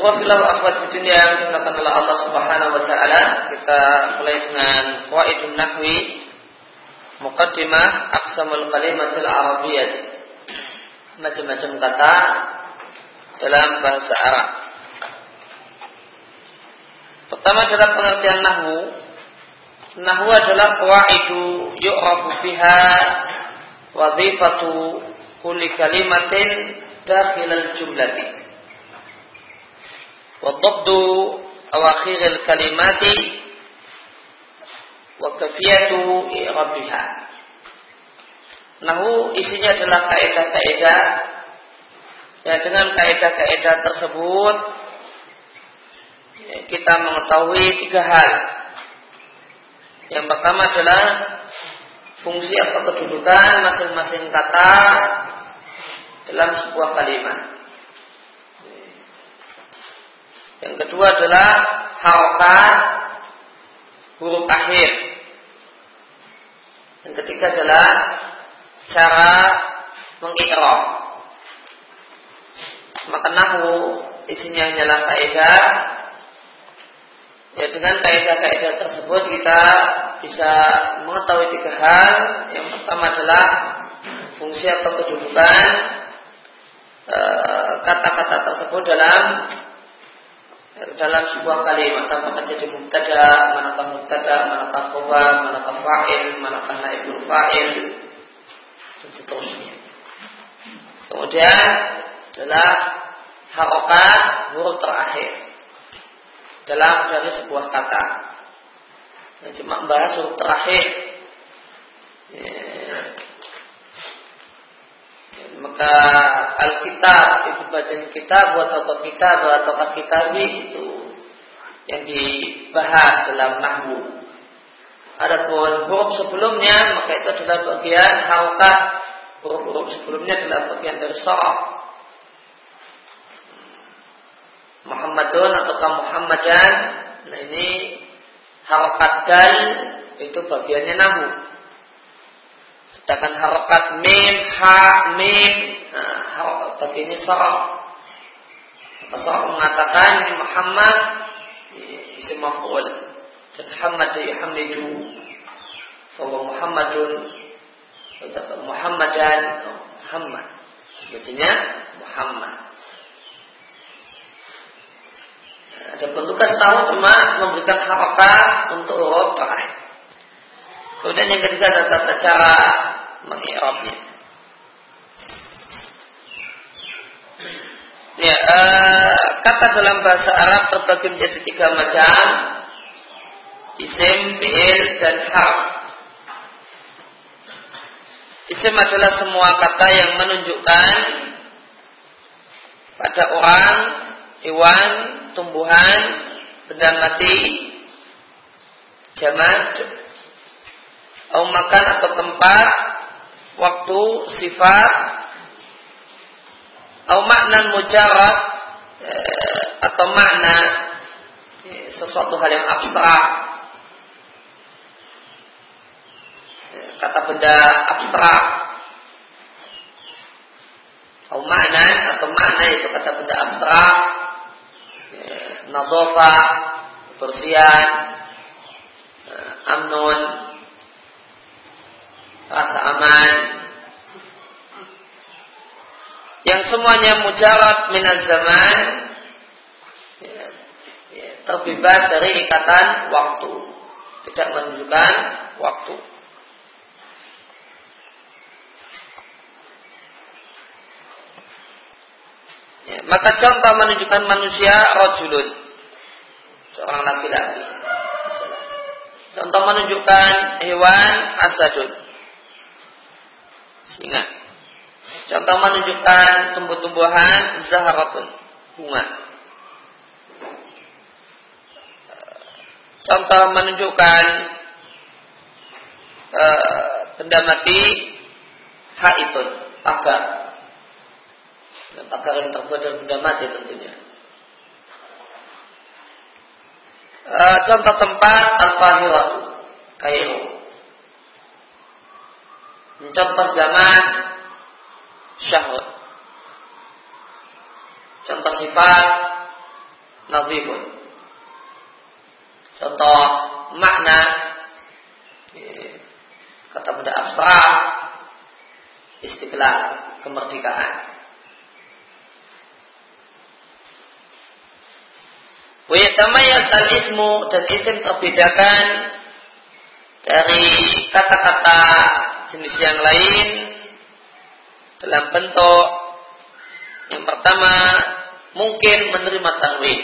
Wafilah akhwat dunia yang oleh Allah Subhanahu wa taala, kita mulai dengan qaidun nahwi muqaddimah aqsamul arabiyyah. Macam-macam kata dalam bahasa Arab. Pertama adalah pengertian nahwu. Nahwu adalah qawaidu yu'rafu fiha wadhifatu kulli kalimatin dakhilal jumlati. Wa dhabdu awakhiril kalimati wa kafiyatu i'rabiha. Nahwu isinya adalah kaidah-kaidah Ya, dengan kaidah-kaidah tersebut ya, kita mengetahui tiga hal. Yang pertama adalah fungsi atau kedudukan masing-masing kata dalam sebuah kalimat. Yang kedua adalah harokat huruf akhir. Yang ketiga adalah cara mengikrok maka nahu isinya hanyalah kaidah ya dengan kaidah-kaidah tersebut kita bisa mengetahui tiga hal. Yang pertama adalah fungsi atau kedudukan e, kata-kata tersebut dalam dalam sebuah kalimat. Apakah jadi mubtada, manakah mubtada, manakah khobar, manakah fa'il, manakah naibul fa'il dan seterusnya. Kemudian adalah harokat huruf terakhir dalam dari sebuah kata. Yang cuma membahas huruf terakhir. Ya. Maka Alkitab itu bacanya kitab buat atau kitab itu yang dibahas dalam nahwu. Adapun huruf sebelumnya maka itu adalah bagian harokat huruf-huruf sebelumnya adalah bagian dari soal Muhammadun ataukah Muhammadan. Nah ini harokat dal itu bagiannya nahu. Sedangkan harokat mim, ha, mim, nah, bagiannya sorok. Sorok mengatakan Muhammad isim maf'ul dan Muhammad yuhamidu bahwa Muhammadun Muhammadan Muhammad bacanya Muhammad ada petugas tahu cuma memberikan harokat untuk huruf terakhir. Kemudian yang ketiga adalah tata cara mengirabnya. Ya, uh, kata dalam bahasa Arab terbagi menjadi tiga macam isim, fi'il, dan harf. Isim adalah semua kata yang menunjukkan pada orang, hewan, tumbuhan, benda mati, jamad, atau makan atau tempat, waktu, sifat, atau makna mujarab eh, atau makna eh, sesuatu hal yang abstrak. Eh, kata benda abstrak atau makna atau makna itu kata benda abstrak nadofa, kebersihan, eh, amnun, rasa aman, yang semuanya mujarab minaz zaman ya, ya, terbebas dari ikatan waktu. Tidak menunjukkan waktu. Ya, maka contoh menunjukkan manusia rojulun seorang laki-laki. Contoh menunjukkan hewan asadun. Singa. Contoh menunjukkan tumbuh-tumbuhan zaharatun. Bunga. Contoh menunjukkan uh, benda mati haitun, pagar. Pagar yang terbuat dari benda mati tentunya. Uh, contoh tempat Al-Qahiratu, Kairo. Contoh zaman Syahud. Contoh sifat Nadhibun. Contoh makna kata benda abstrak istiqlal kemerdekaan Wayatamayas al-ismu dan isim terbedakan dari kata-kata jenis yang lain dalam bentuk yang pertama mungkin menerima tanwin.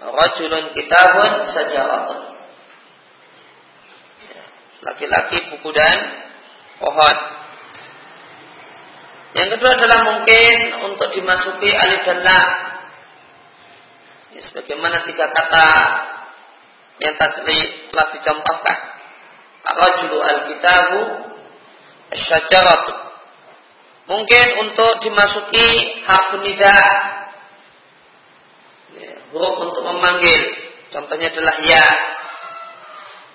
Rajulun kitabun sajaratun. Laki-laki buku dan pohon. Yang kedua adalah mungkin untuk dimasuki alif dan lam Ya, sebagaimana tiga kata yang tadi telah dicontohkan. Ar-rajulu al-kitabu syajarat. Mungkin untuk dimasuki harfun nida. Ya, huruf untuk memanggil. Contohnya adalah ya.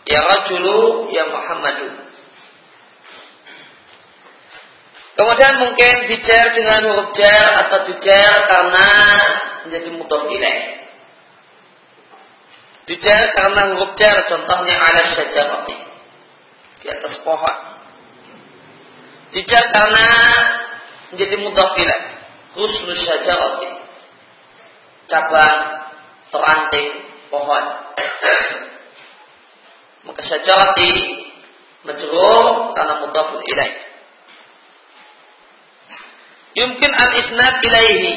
Ya rajulu, ya Muhammadu. Kemudian mungkin dijar dengan huruf jar atau dijar karena menjadi mudhof ilaih. Dijar karena huruf jar contohnya ala syajarati di atas pohon. Dijar karena menjadi mudhafilah husnu syajarati cabang atau ranting pohon. Maka syajarati majrur karena mudhafun ilaih. Yumkin al-isnad ilaihi.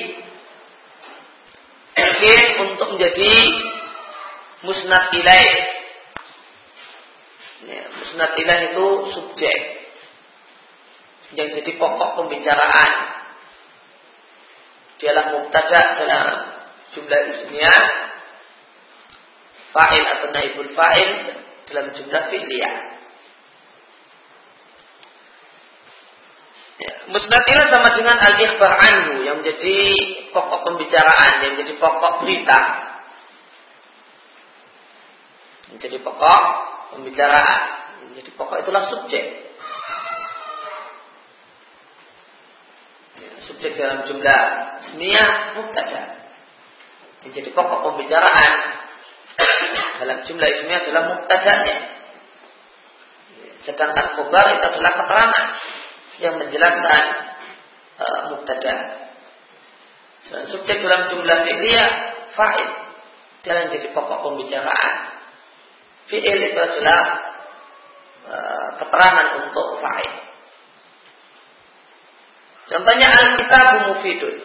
Mungkin untuk menjadi musnad ilaih. Ya, musnad ilaih itu subjek yang jadi pokok pembicaraan. Dialah mubtada dalam jumlah ismiyah, fa'il atau naibul fa'il dalam jumlah fi'liyah. Ya, musnad sama dengan al-ikhbar anhu yang menjadi pokok pembicaraan, yang menjadi pokok berita menjadi pokok pembicaraan. Menjadi pokok itulah subjek. Ya, subjek dalam jumlah semia mubtada. Menjadi pokok pembicaraan dalam jumlah ismiyah adalah mubtadanya. Ya, sedangkan khobar itu adalah keterangan yang menjelaskan uh, mubtada. subjek dalam jumlah fi'liyah fa'il dia menjadi pokok pembicaraan fi'il itu adalah e, keterangan untuk fa'il. Contohnya al-kitab mufidun.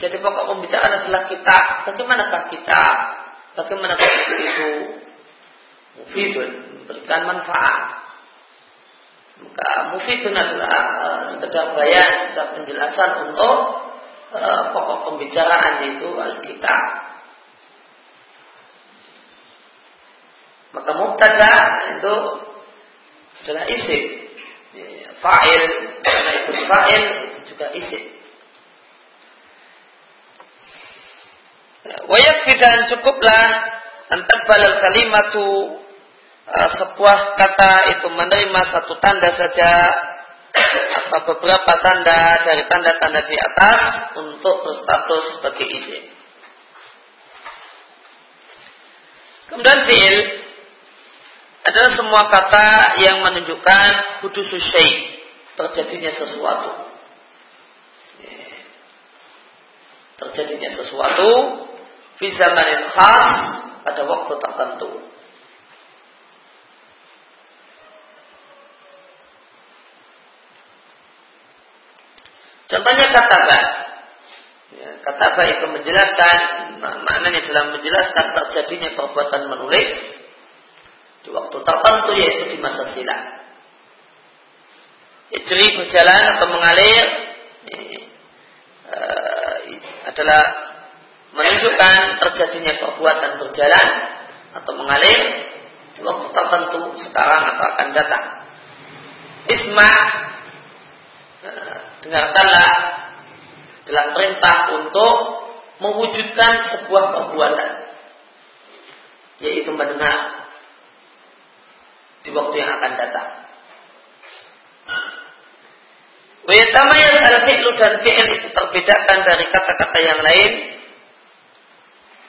Jadi pokok pembicaraan adalah kitab. Bagaimanakah kitab? Bagaimanakah itu mufidun? Memberikan manfaat. Maka mufidun adalah uh, sekedar bayan, sekedar penjelasan untuk uh, pokok pembicaraan itu al-kitab. Maka mubtada itu adalah isim. Fa'il, karena itu fa'il itu juga isim. Wayak dan cukuplah antar balal kalimatu uh, sebuah kata itu menerima satu tanda saja atau beberapa tanda dari tanda-tanda di atas untuk berstatus sebagai isim. Kemudian fi'il adalah semua kata yang menunjukkan kudus syai terjadinya sesuatu. Terjadinya sesuatu fi zamanin khas pada waktu tertentu. Contohnya kata ba. Ya, kata itu menjelaskan maknanya dalam menjelaskan terjadinya perbuatan menulis di waktu tertentu yaitu di masa silam. Ijri berjalan atau mengalir ini, uh, adalah menunjukkan terjadinya perbuatan berjalan atau mengalir di waktu tertentu sekarang atau akan datang. Isma uh, dengarkanlah dalam perintah untuk mewujudkan sebuah perbuatan yaitu mendengar di waktu yang akan datang. Wayatamayaz al-fi'lu dan fi'il itu terbedakan dari kata-kata yang lain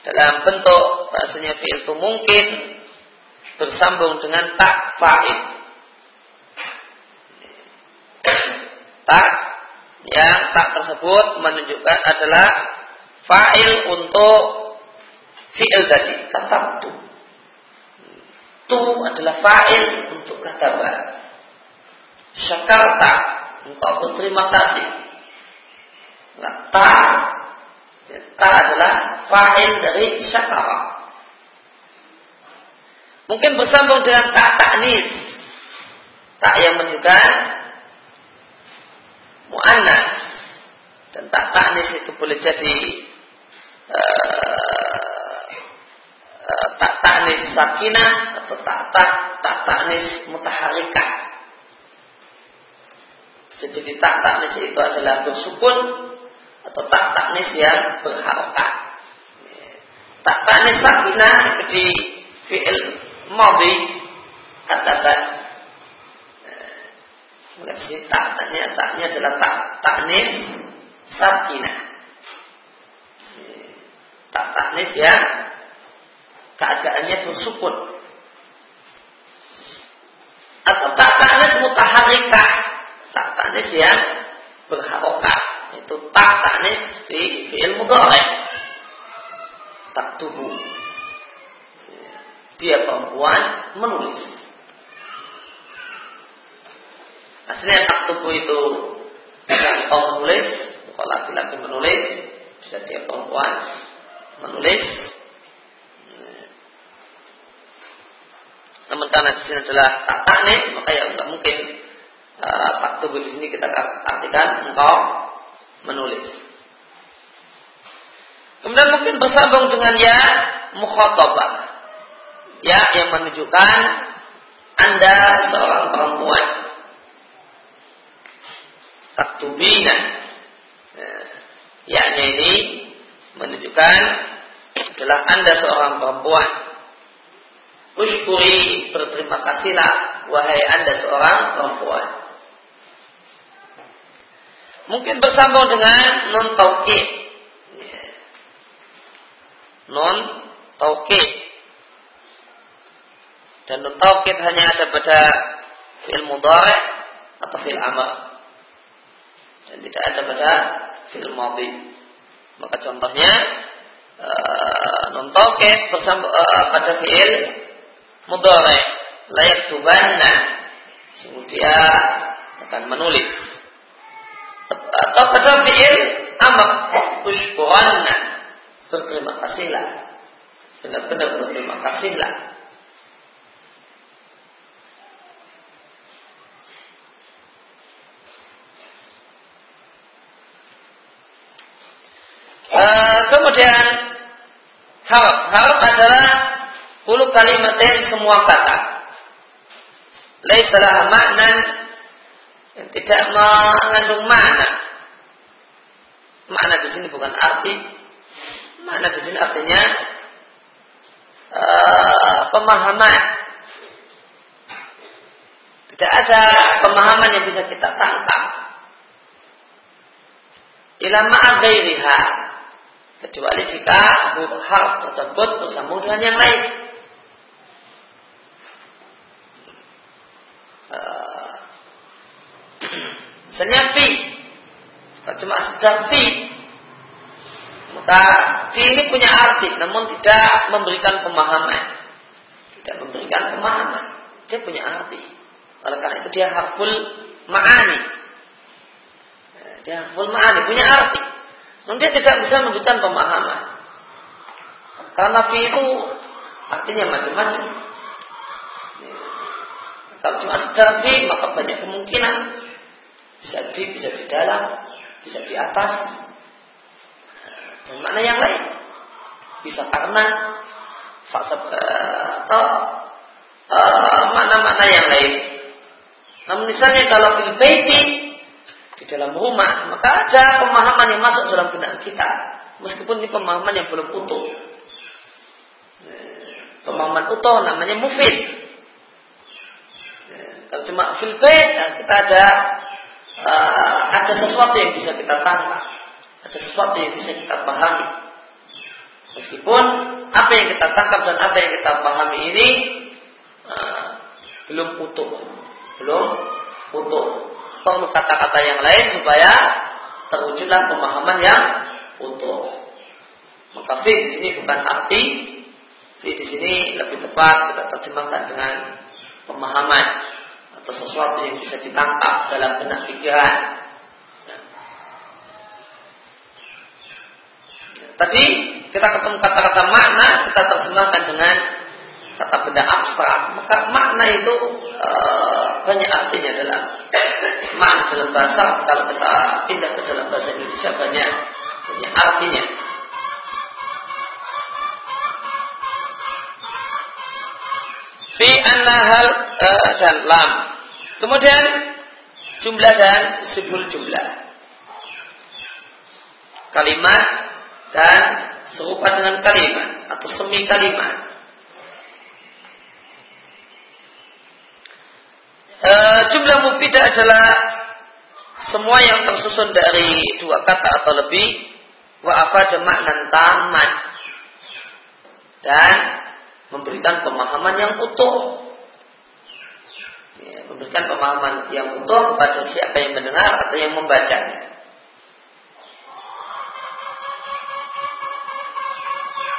dalam bentuk bahasanya fi'il itu mungkin bersambung dengan tak fa'il. Tak yang tak tersebut menunjukkan adalah fa'il untuk fi'il tadi, kata tu. Tu adalah fa'il untuk kata ba. Syakarta, engkau berterima kasih. Nah, ta, ya, ta adalah fa'il dari syakara. Mungkin bersambung dengan tak taknis. Tak yang menunjukkan mu'annas. Dan tak taknis itu boleh jadi uh, tak taknis sakinah atau tak tak tak taknis mutaharikah. Jadi tak taknis itu adalah bersukun atau tak taknis yang berharokat. Tak taknis sakinah itu di fi'il madi katakan Maka sini taknya taknya adalah tak taknis sakinah. Tak taknis yang keadaannya bersukun. Atau tak taknis mutaharikah. Tak taknis yang berharokah. Itu tak di fi'il mudhari. Tak tubuh dia perempuan menulis. Aslinya tak tubuh itu kaum menulis, kalau laki-laki menulis, bisa dia perempuan menulis. Namun karena di sini adalah tak taknis, maka ya tidak mungkin tak tubuh di sini kita artikan engkau menulis. Kemudian mungkin bersambung dengan ya mukhatabah ya yang menunjukkan Anda seorang perempuan. Taktubina. Ya, yaknya ini menunjukkan adalah Anda seorang perempuan. Ushkuri berterima kasihlah wahai Anda seorang perempuan. Mungkin bersambung dengan non taukid. Non taukid dan nun taukid hanya ada pada fi'il mudhari atau fi'il amal. Dan tidak ada pada fi'il madhi. Maka contohnya uh, nun taukid bersama uh, pada fi'il mudhari layak tubanna sungguh dia akan menulis. Atau pada fi'il amr ushkuranna berterima kasihlah. Benar-benar berterima kasihlah. Uh, kemudian harap harap adalah puluh kalimatin semua kata. Laisalah makna yang tidak mengandung makna. Makna di sini bukan arti. Makna di sini artinya uh, pemahaman. Tidak ada pemahaman yang bisa kita tangkap. Ila ma'aghairiha kecuali jika huruf tersebut bersambung dengan yang lain. Uh, misalnya fi, cuma sekedar fi, maka fi ini punya arti, namun tidak memberikan pemahaman, tidak memberikan pemahaman, dia punya arti. Oleh karena itu dia harful ma'ani, dia harful ma'ani punya arti. Namun dia tidak bisa memberikan pemahaman. Karena fi itu artinya macam-macam. Kalau cuma sekedar fi, maka banyak kemungkinan. Bisa di, bisa di dalam, bisa di atas. Dan yang lain. Bisa karena atau uh, mana-mana yang lain. Namun misalnya kalau fil baiti di dalam rumah, maka ada pemahaman yang masuk dalam benak kita. Meskipun ini pemahaman yang belum utuh. Pemahaman utuh namanya mufid. Kalau cuma nah, kita ada uh, ada sesuatu yang bisa kita tangkap, ada sesuatu yang bisa kita pahami. Meskipun apa yang kita tangkap dan apa yang kita pahami ini uh, belum utuh, belum utuh. Perlu kata-kata yang lain supaya terwujudlah pemahaman yang utuh. Maka fi di sini bukan arti, fi di sini lebih tepat kita terjemahkan dengan pemahaman atau sesuatu yang bisa ditangkap dalam benak pikiran. Tadi kita ketemu kata-kata makna, kita terjemahkan dengan kata benda abstrak, maka makna itu e, banyak artinya dalam makna dalam bahasa. Kalau kita pindah ke dalam bahasa Indonesia banyak banyak artinya. Fi annahal e, dan lam. Kemudian jumlah dan sebul jumlah. Kalimat dan serupa dengan kalimat atau semi kalimat E, jumlah mufidah adalah semua yang tersusun dari dua kata atau lebih wa apa makna tamat dan memberikan pemahaman yang utuh ya, memberikan pemahaman yang utuh pada siapa yang mendengar atau yang membacanya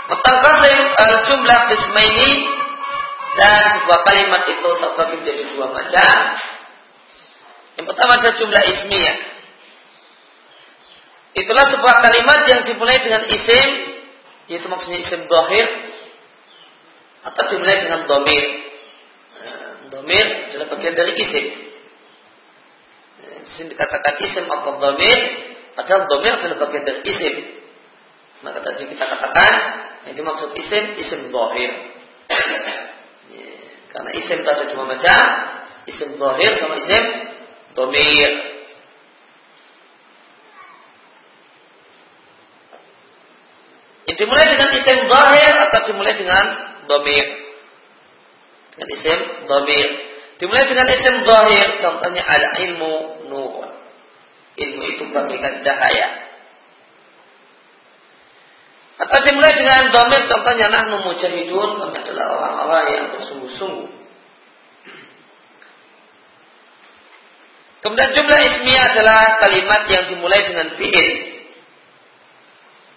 Mutakasim al-jumlah bismaini dan sebuah kalimat itu terbagi menjadi dua macam. Yang pertama ada jumlah ismiyah. Itulah sebuah kalimat yang dimulai dengan isim, yaitu maksudnya isim dohir, atau dimulai dengan domir. Nah, domir adalah bagian dari isim. Di sini dikatakan isim atau domir, padahal domir adalah bagian dari isim. Maka tadi kita katakan yang dimaksud isim, isim dohir. Karena isim itu ada dua macam, isim zahir sama isim domir. Ini dimulai dengan isim zahir atau dimulai dengan domir. Dengan isim domir. Dimulai dengan isim zahir, contohnya al ilmu nur. Ilmu itu bagaikan cahaya. Atau dimulai dengan domir contohnya nahnu mujahidun kami adalah orang-orang yang bersungguh-sungguh. Kemudian jumlah ismiyah adalah kalimat yang dimulai dengan fi'il.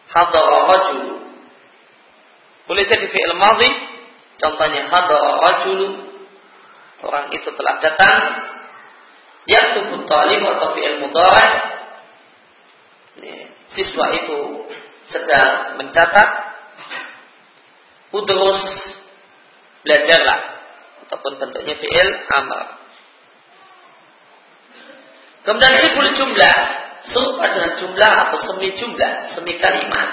Hadara rajul. Boleh jadi fi'il madhi. Contohnya hadara rajul. Orang itu telah datang. Yaktubu talib atau fi'il mudhari. Siswa itu sedang mencatat udrus belajarlah ataupun bentuknya fi'il amal. Kemudian siful jumlah serupa dengan jumlah atau semi jumlah, semi kalimat.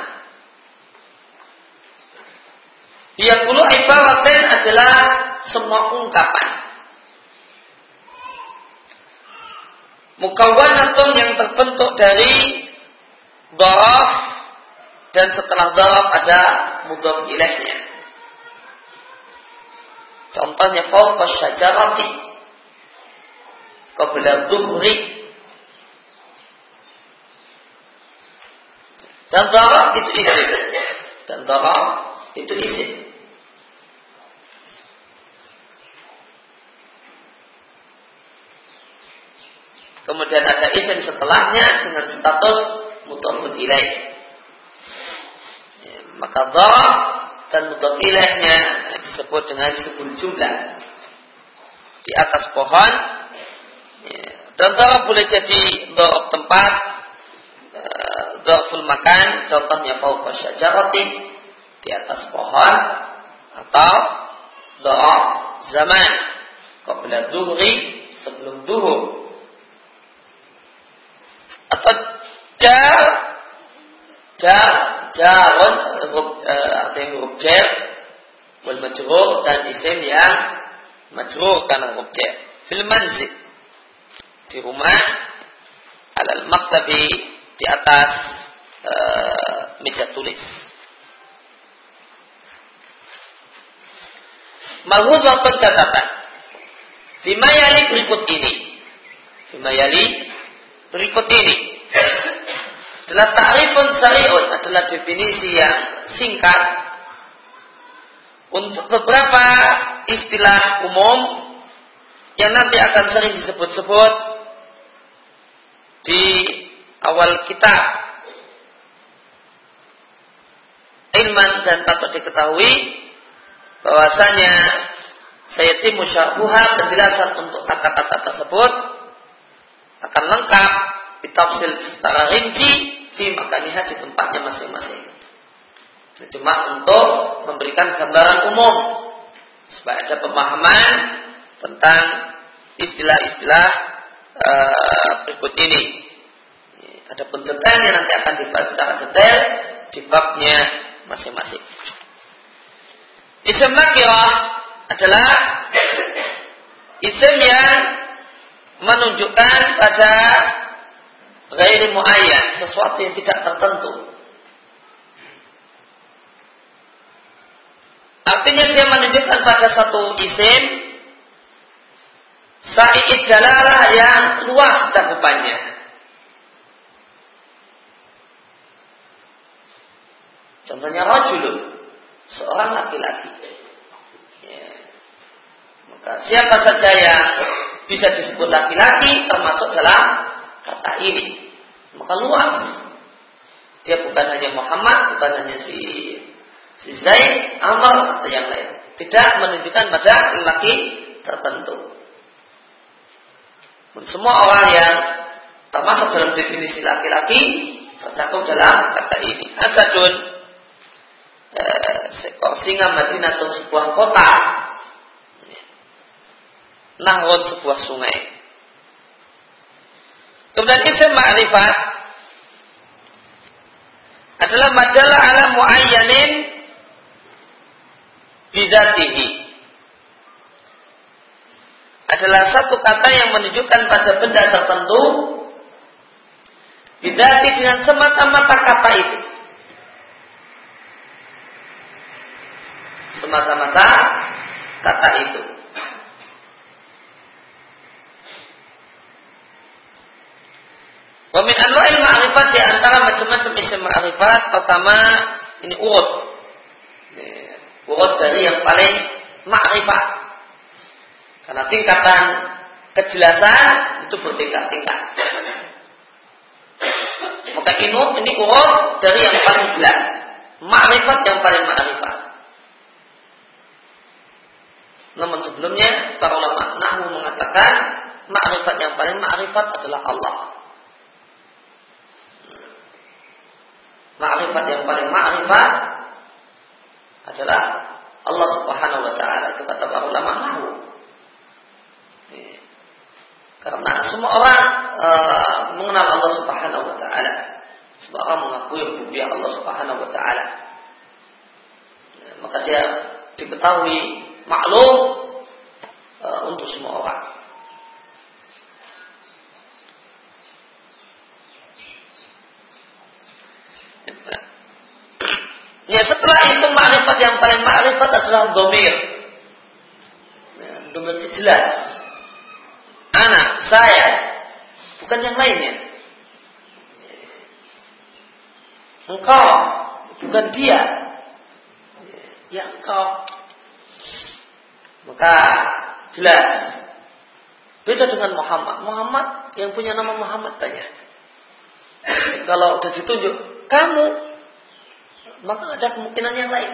Yang puluh ibaratin adalah semua ungkapan. Mukawanatun yang terbentuk dari daraf dan setelah darab ada mudhaf ilaihnya. Contohnya fawqa syajarati qabla dhuhri dan darab itu isim dan itu isim Kemudian ada isim setelahnya dengan status mutafun ilaih. Maka dharaf dan mudhaf disebut dengan sebul jumlah. Di atas pohon ya. dan dharaf boleh jadi dharaf tempat eh, dharaful makan contohnya fauqa syajaratin di atas pohon atau dharaf zaman. Qabla duhri sebelum duhur atau jar jar jarun huruf uh, artinya huruf jar wal majrur dan isim yang majrur karena huruf jar. Fil manzil di rumah alal maktabi di atas uh, meja tulis. Mahudwa pencatatan. Bima yali berikut ini. Bima yali berikut ini. Adalah ta'rifun sari'un adalah definisi yang singkat untuk beberapa istilah umum yang nanti akan sering disebut-sebut di awal kitab ilman dan patut diketahui bahwasanya saya timu syarhuha penjelasan untuk kata-kata tersebut akan lengkap ditafsir secara rinci di makaniha di tempatnya masing-masing. Cuma untuk memberikan gambaran umum supaya ada pemahaman tentang istilah-istilah uh, berikut ini. Ada pun detailnya nanti akan dibahas secara detail di babnya masing-masing. Ism nakirah adalah isim yang menunjukkan pada gairi muayyan, sesuatu yang tidak tertentu. Artinya dia menunjukkan pada satu isim Sa'id dalalah yang luas cakupannya. Contohnya rajulun, seorang laki-laki. Ya. Maka siapa saja yang bisa disebut laki-laki termasuk dalam kata ini. Maka luas. Dia bukan hanya Muhammad, bukan hanya si si Zaid, Amr atau yang lain. Tidak menunjukkan pada laki tertentu. Semua orang yang termasuk dalam definisi laki-laki tercakup dalam kata ini. Asadun eh, seekor singa Madinah atau sebuah kota. Nahron sebuah sungai. Kemudian isim ma'rifat adalah majalah ala muayyanin bidatihi adalah satu kata yang menunjukkan pada benda tertentu bidati dengan semata-mata kata itu semata-mata kata itu Wamin anwa'il ma'rifat di antara macam-macam isim ma'rifat pertama ini urut. Urut dari yang paling ma'rifat. Karena tingkatan kejelasan itu bertingkat-tingkat. Maka ini ini urut dari yang paling jelas. Ma'rifat yang paling ma'rifat. Namun sebelumnya para ulama nahu mengatakan ma'rifat yang paling ma'rifat adalah Allah. Ma'rifat yang paling ma'rifat adalah Allah Subhanahu wa taala. Itu kata para ulama nahu. Karena semua orang uh, mengenal Allah Subhanahu wa taala. Semua orang mengakui rububiyah Allah Subhanahu wa taala. maka dia diketahui maklum uh, untuk semua orang. Ya setelah itu ma'rifat yang paling ma'rifat adalah domir. Ya, domir itu jelas. Anak, saya, bukan yang lainnya. Engkau, bukan dia. Ya engkau. Maka jelas. Beda dengan Muhammad. Muhammad yang punya nama Muhammad banyak. Kalau sudah ditunjuk, kamu maka ada kemungkinan yang lain.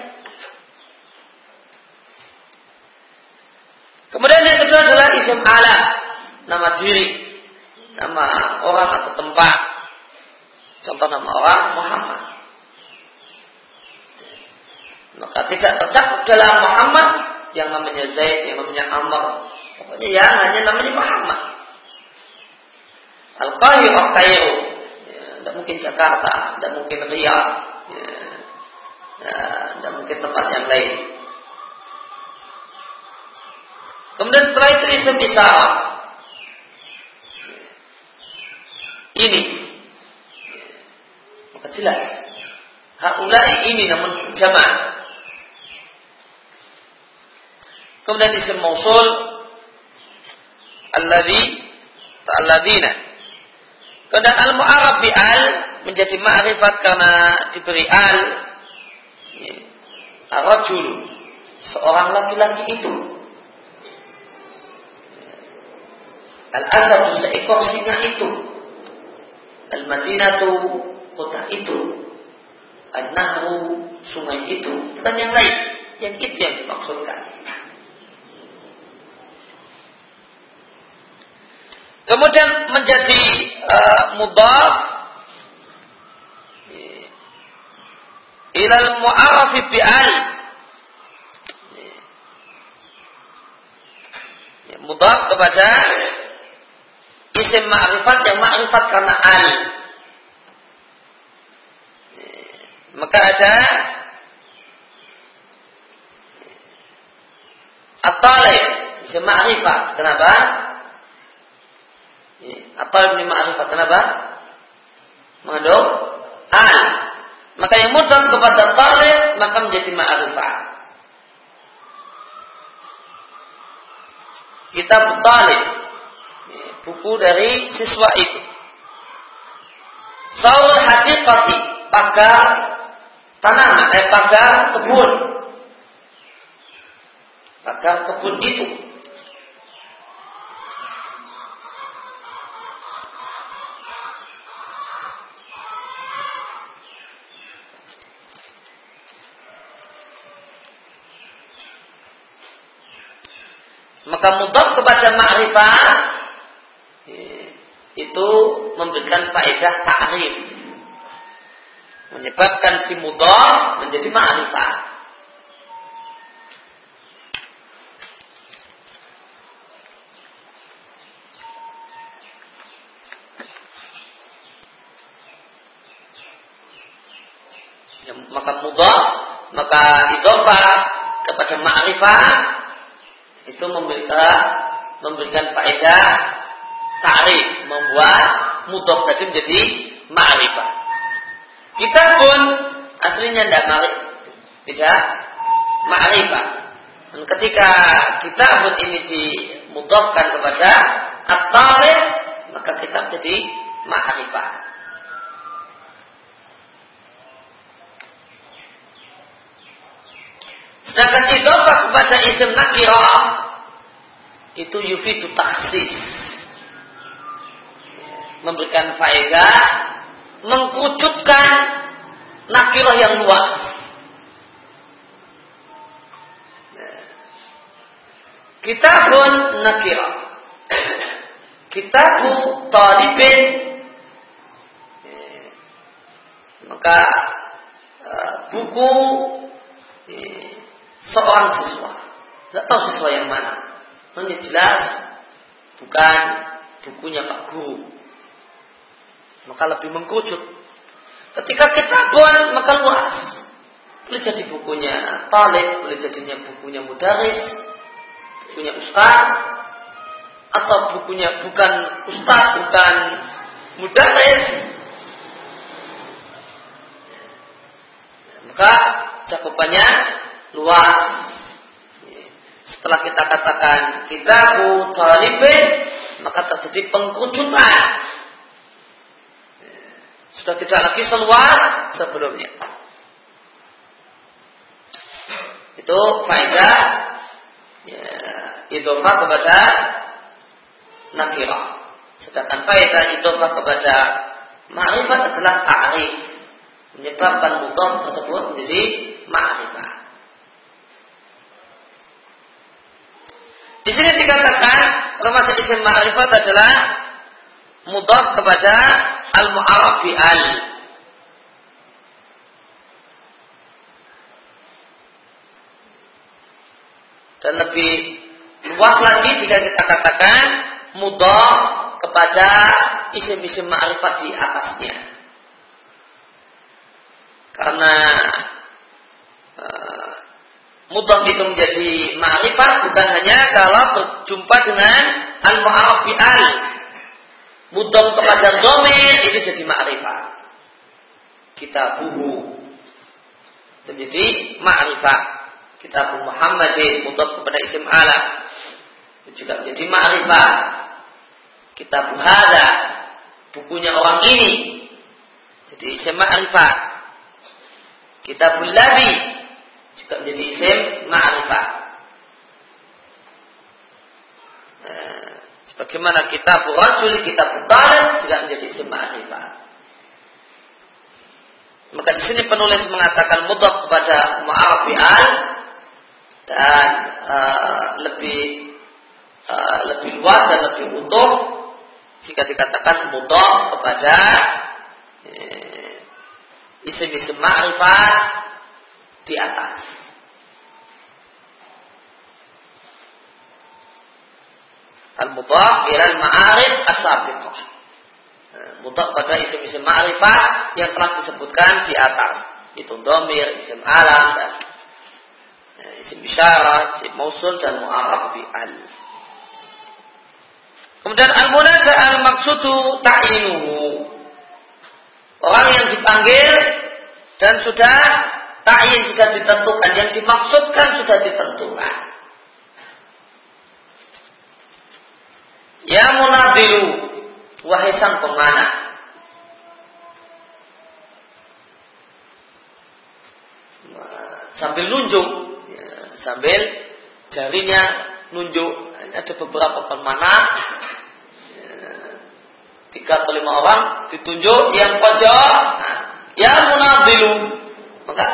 Kemudian yang kedua adalah isim alam, nama diri, nama orang atau tempat. Contoh nama orang Muhammad. Maka tidak tercakup dalam Muhammad yang namanya Zaid, yang namanya Amr. Pokoknya ya hanya namanya Muhammad. Al-Qahir Kairo. Ya, tidak mungkin Jakarta, tidak mungkin Riyadh. Ya, dan mungkin tempat yang lain. Kemudian setelah itu isim isyarat. ini. Maka jelas. Haulai ini namun jamaah. Kemudian isim mausul. Alladhi alladhina. Kemudian al-mu'arab bi al menjadi ma'rifat karena diberi al. Arajul seorang laki-laki itu. Al-Asadu seekor singa itu. Al-Madinatu kota itu. An-Nahru sungai itu. Dan yang lain. Yang itu yang dimaksudkan kemudian menjadi uh, mudaf. Ilal mu'arafi bi'al. Ya, mudaf kepada isim ma'rifat yang ma'rifat karena al. Maka ada at-talib isim ma'rifat. Kenapa at-talib ini ma'rifat kenapa mengandung al maka yang mudah kepada talib maka menjadi ma'rifat kitab talib buku dari siswa itu. Saul haqiqati, pagar tanaman, eh pagar kebun. Pagar kebun itu. Maka mudah kepada makrifat itu memberikan faedah ta'rif. Menyebabkan si mudhaf menjadi ma'rifah. Ya, maka mudhaf maka idhofah kepada ma'rifah itu memberikan memberikan faedah ta'rif, membuat mudhof tadi menjadi ma'rifah. Kita pun aslinya tidak ma'rif, tidak ma'rifah. Dan ketika kita pun ini dimudhofkan kepada at-tarif, maka kita menjadi ma'rifah. Sedangkan idhofah kepada isim nakirah itu yufidu taksis memberikan faedah, mengkucutkan nakirah yang luas. Kita pun nakirah. Kita pun talibin. Maka eh, buku eh, seorang siswa. Tidak tahu siswa yang mana. Hanya jelas bukan bukunya Pak Guru maka lebih mengkucut. Ketika kita buat maka luas. Boleh jadi bukunya talib, boleh jadinya bukunya mudaris, bukunya ustaz, atau bukunya bukan ustaz, bukan mudaris. Maka cakupannya luas. Setelah kita katakan kita talibin, maka terjadi pengkucutan sudah tidak lagi seluas sebelumnya. Itu faedah ya, idofah kepada nakirah. Sedangkan faedah idofah kepada ma'rifat adalah ta'rif. Menyebabkan mudhaf tersebut menjadi ma'rifat. Di sini dikatakan termasuk isim ma'rifat adalah mudhaf kepada al-mu'arraf al. Dan lebih luas lagi jika kita katakan mudah kepada isim-isim ma'rifat di atasnya. Karena uh, mudah itu menjadi ma'rifat bukan hanya kalau berjumpa dengan bi al mudom kepada domir ini jadi ma'rifat. Kita buhu menjadi ma'rifat. Kitab Muhammadin mudom kepada isim alam juga menjadi ma'rifat. Kitab Hada bukunya orang ini jadi isim ma'rifat. Kitabul Ladhi juga menjadi isim ma'rifat. Nah, sebagaimana kitab rajul, kitab talib juga menjadi isim ma'rifat. Maka di sini penulis mengatakan mudhaf kepada ma'arif al dan uh, lebih uh, lebih luas dan lebih utuh jika dikatakan mudhaf kepada uh, isim-isim ma'rifat di atas. Al-mudhaf ila al-ma'arif as-sabiqah. Eh, mudhaf pada isim-isim ma'rifat yang telah disebutkan di atas. Itu domir, isim alam dan eh, isim isyarat, isim mausul dan mu'arab bi al. Kemudian al-munada al-maksudu ta'inuhu. Orang yang dipanggil dan sudah ta'in sudah ditentukan, yang dimaksudkan sudah ditentukan. Ya munadilu, wahai sang pemana. Sambil nunjuk, ya, sambil jarinya nunjuk. Ada beberapa pemana tiga atau lima orang ditunjuk yang pojok nah, ya munadilu maka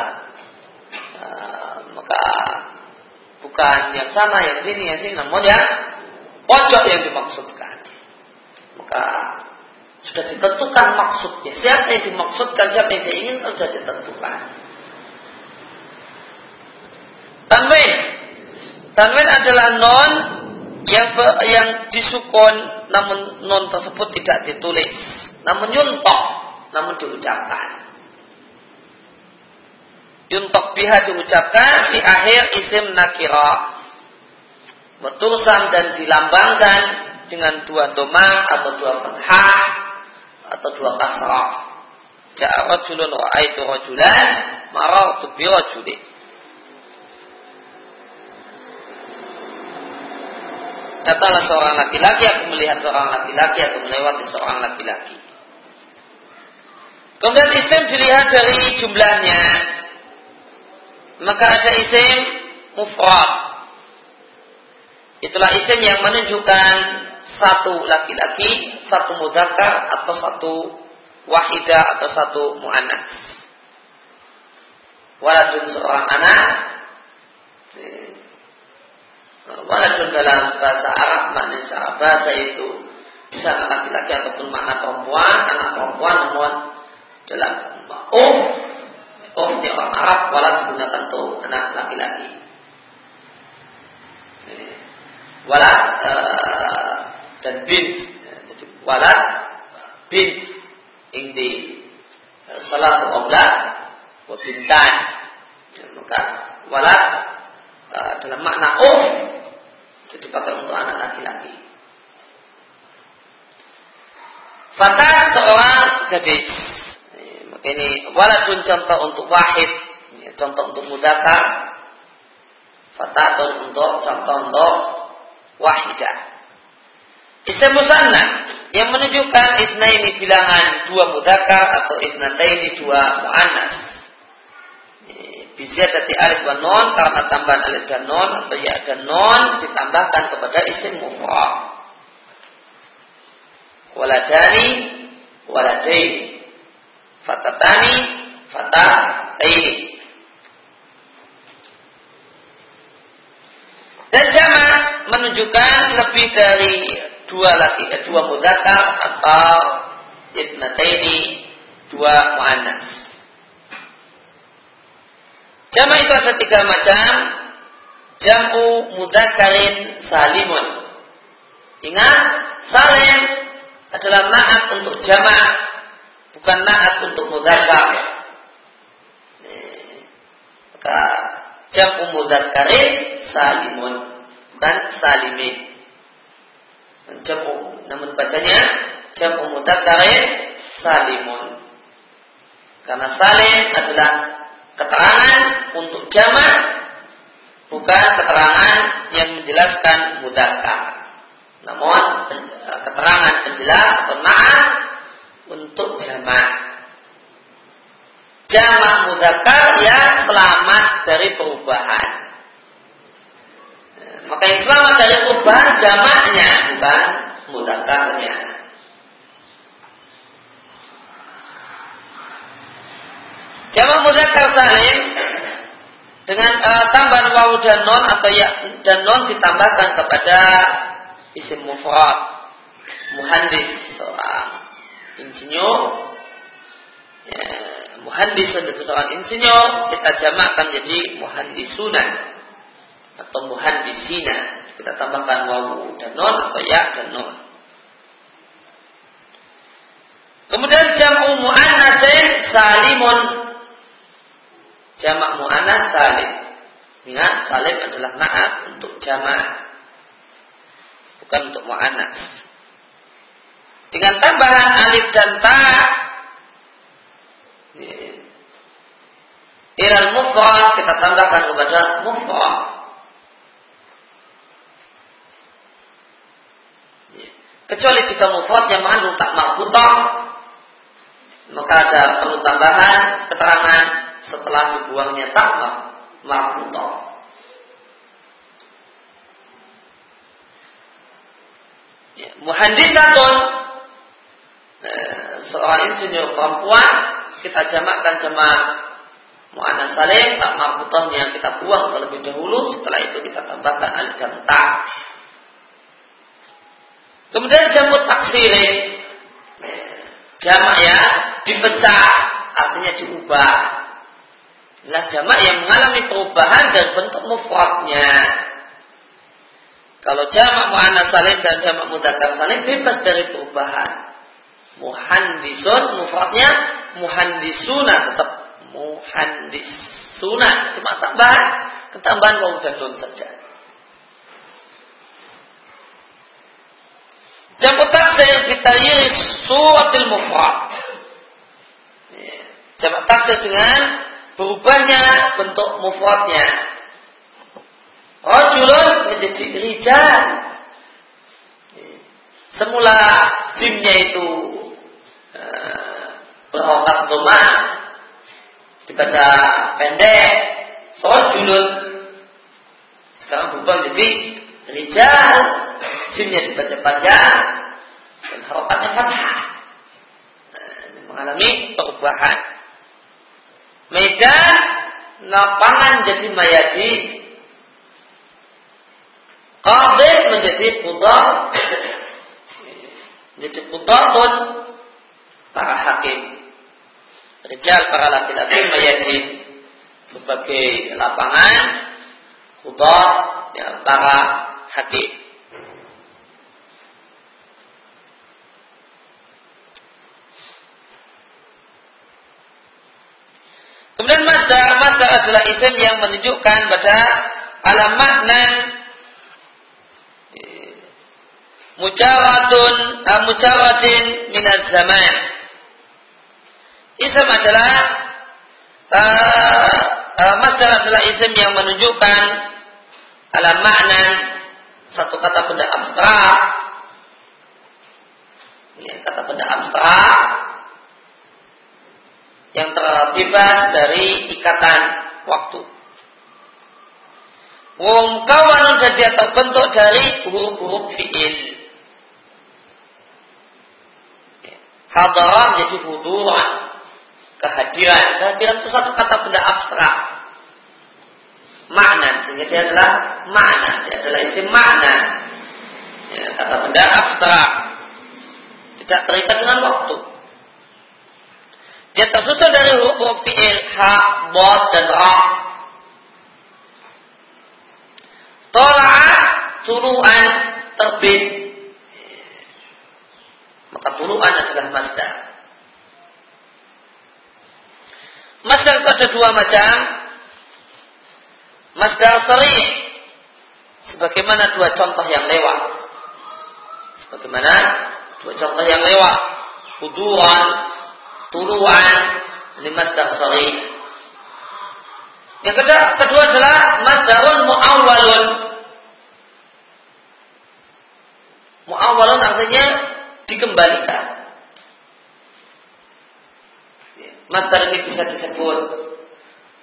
uh, maka bukan yang sana yang sini yang sini namun yang pojok yang dimaksudkan. Maka sudah ditentukan maksudnya. Siapa yang dimaksudkan siapa yang diinginkan sudah ditentukan. Tanwin. Tanwin adalah non yang yang disukun namun non tersebut tidak ditulis. Namun yuntok namun diucapkan yuntok biha diucapkan di akhir isim nakira Betursam dan dilambangkan dengan dua doma atau dua fathah atau dua kasrah. Ja'a rajulun ra'aitu rajulan marartu bi rajulin. Datanglah seorang laki-laki, aku melihat seorang laki-laki atau melewati seorang laki-laki. Kemudian isim dilihat dari jumlahnya. Maka ada isim mufrad. Itulah isim yang menunjukkan satu laki-laki, satu muzakkar atau satu wahidah atau satu mu'annas. Waladun seorang anak, Waladun dalam bahasa Arab makna secara bahasa itu bisa laki-laki ataupun makna perempuan, anak perempuan namun dalam um um di orang Arab walad digunakan untuk anak laki-laki. Walad uh, dan bint walad bint ini salah oblat wa bintan maka walad uh, dalam makna um itu dipakai untuk anak laki-laki. Fata seorang gadis. Ini waladun contoh untuk wahid, contoh untuk mudakar. Fatatun untuk contoh untuk wahidah. Isim musanna yang menunjukkan isna ini bilangan dua mudakar atau isnataini dua muannas Biziadati alif wa non karena tambahan alif dan non atau ya dan non ditambahkan kepada isim mufrad. Waladani waladaini. Fatatani fatataini. Dan jama menunjukkan lebih dari dua laki eh, dua mudzakkar atau isnataini dua muannas. Jama itu ada tiga macam. Jamu mudakarin salimun. Ingat, salim adalah naat untuk jama, bukan naat untuk mudakar. Maka jamu mudakarin salimun, bukan salimin. Jamu, namun bacanya jamu mudakarin salimun. Karena salim adalah keterangan untuk jamak bukan keterangan yang menjelaskan mudakar. Namun eh, keterangan penjelas atau maaf untuk jamak. Jamak mudakar yang selamat dari perubahan. Eh, maka yang selamat dari perubahan jamaknya bukan mudakarnya. Jamak mudzakkar salim dengan uh, tambahan wawu dan non atau ya dan non ditambahkan kepada isim mufrad muhandis seorang insinyur ya, muhandis itu seorang insinyur kita jamakkan jadi muhandisuna atau muhandisina kita tambahkan wawu dan non atau ya dan non kemudian jamu muannasin salimun jamak mu'anas salim. Ingat, salim adalah maaf untuk jamak. Bukan untuk mu'anas. Dengan tambahan alif dan ta Iral mufrad kita tambahkan kepada mufrad. Kecuali jika yang mengandung tak marbutah maka ada perlu tambahan keterangan setelah dibuangnya tak marbutoh. Ya, muhandisatun seorang insinyur perempuan kita jamakkan jamak mu'annas salim tak marbutohnya kita buang terlebih dahulu setelah itu kita tambahkan alif dan ta kemudian jamu taksirin jamak ya dipecah artinya diubah adalah jamak yang mengalami perubahan dan bentuk mufradnya. Kalau jamak mu'annas salim dan jamak mudzakkar salim bebas dari perubahan. Muhandisun mufradnya muhandisuna tetap muhandisuna cuma tambahan ketambahan wawu dan don saja. Jamak taksir bitayir suratil mufrad. Jamak taksir dengan berubahnya bentuk mufradnya. Rajulun menjadi rijal. Semula jimnya itu berokat doma dibaca pendek. Rajulun sekarang berubah menjadi rijal. Jimnya dibaca panjang dan harokatnya fathah. Nah, mengalami perubahan. Medan lapangan jadi mayadi Qabid menjadi kudah Menjadi kudah pun Para hakim Rijal para laki-laki mayadi Sebagai lapangan Kudah ya, Para hakim Kemudian masdar, masdar adalah isim yang menunjukkan pada alam makna mujawadun uh, mujawadin minaz zaman. Isim adalah uh, uh, masdar adalah isim yang menunjukkan alam makna satu kata benda abstrak. Ya, kata benda abstrak yang terbebas dari ikatan waktu. Wongkawan dan dia terbentuk dari huruf-huruf fi'il. Hadarah menjadi huduran. Kehadiran. Kehadiran itu satu kata benda abstrak. Makna. Sehingga dia adalah makna. Dia adalah isi makna. Ya, kata benda abstrak. Tidak terikat dengan waktu. Dia tersusun dari huruf fi'il ha, bod dan ra. Tola'a tulu'an terbit. Maka tulu'an adalah masdar. Masdar itu ada dua macam. Masdar sering. Sebagaimana dua contoh yang lewat. Sebagaimana dua contoh yang lewat huduran tuluan lima sorry yang kedua, kedua adalah masdarun mu'awwalun mu'awwalun artinya dikembalikan Masdar ini bisa disebut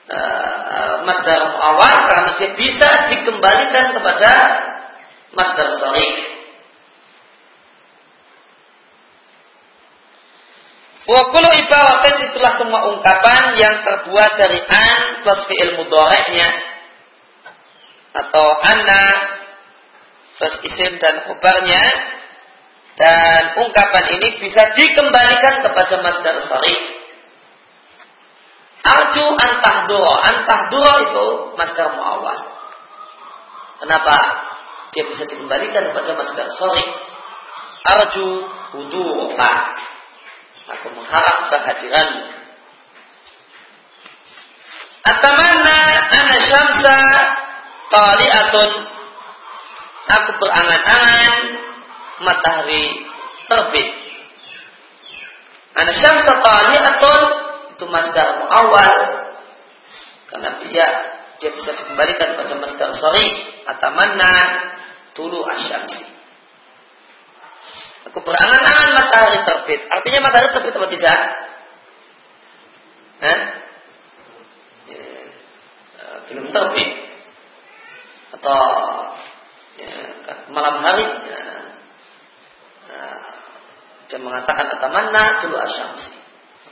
uh, masdar awal karena dia bisa dikembalikan kepada masdar sorry Wakulu ibaratin itulah semua ungkapan yang terbuat dari an plus fi'il mudoreknya atau anna plus isim dan khubarnya dan ungkapan ini bisa dikembalikan kepada masdar sorry. Arju antahduro. Antahduro itu masdar mu'awal. Kenapa? Dia bisa dikembalikan kepada masdar sorry. Arju hudurah. Aku mengharap kehadiranmu. Atamanna ana syamsa tali'atun. Aku berangan-angan matahari terbit. Ana syamsa tali'atun itu masdar awal karena dia dia bisa dikembalikan pada masdar sorry atamanna tulu asyamsi Aku berangan-angan matahari terbit. Artinya matahari terbit atau tidak? Hah? Ya, eh, belum terbit. Atau ya, malam hari ya, nah, dia mengatakan atamanna dulu asyamsi.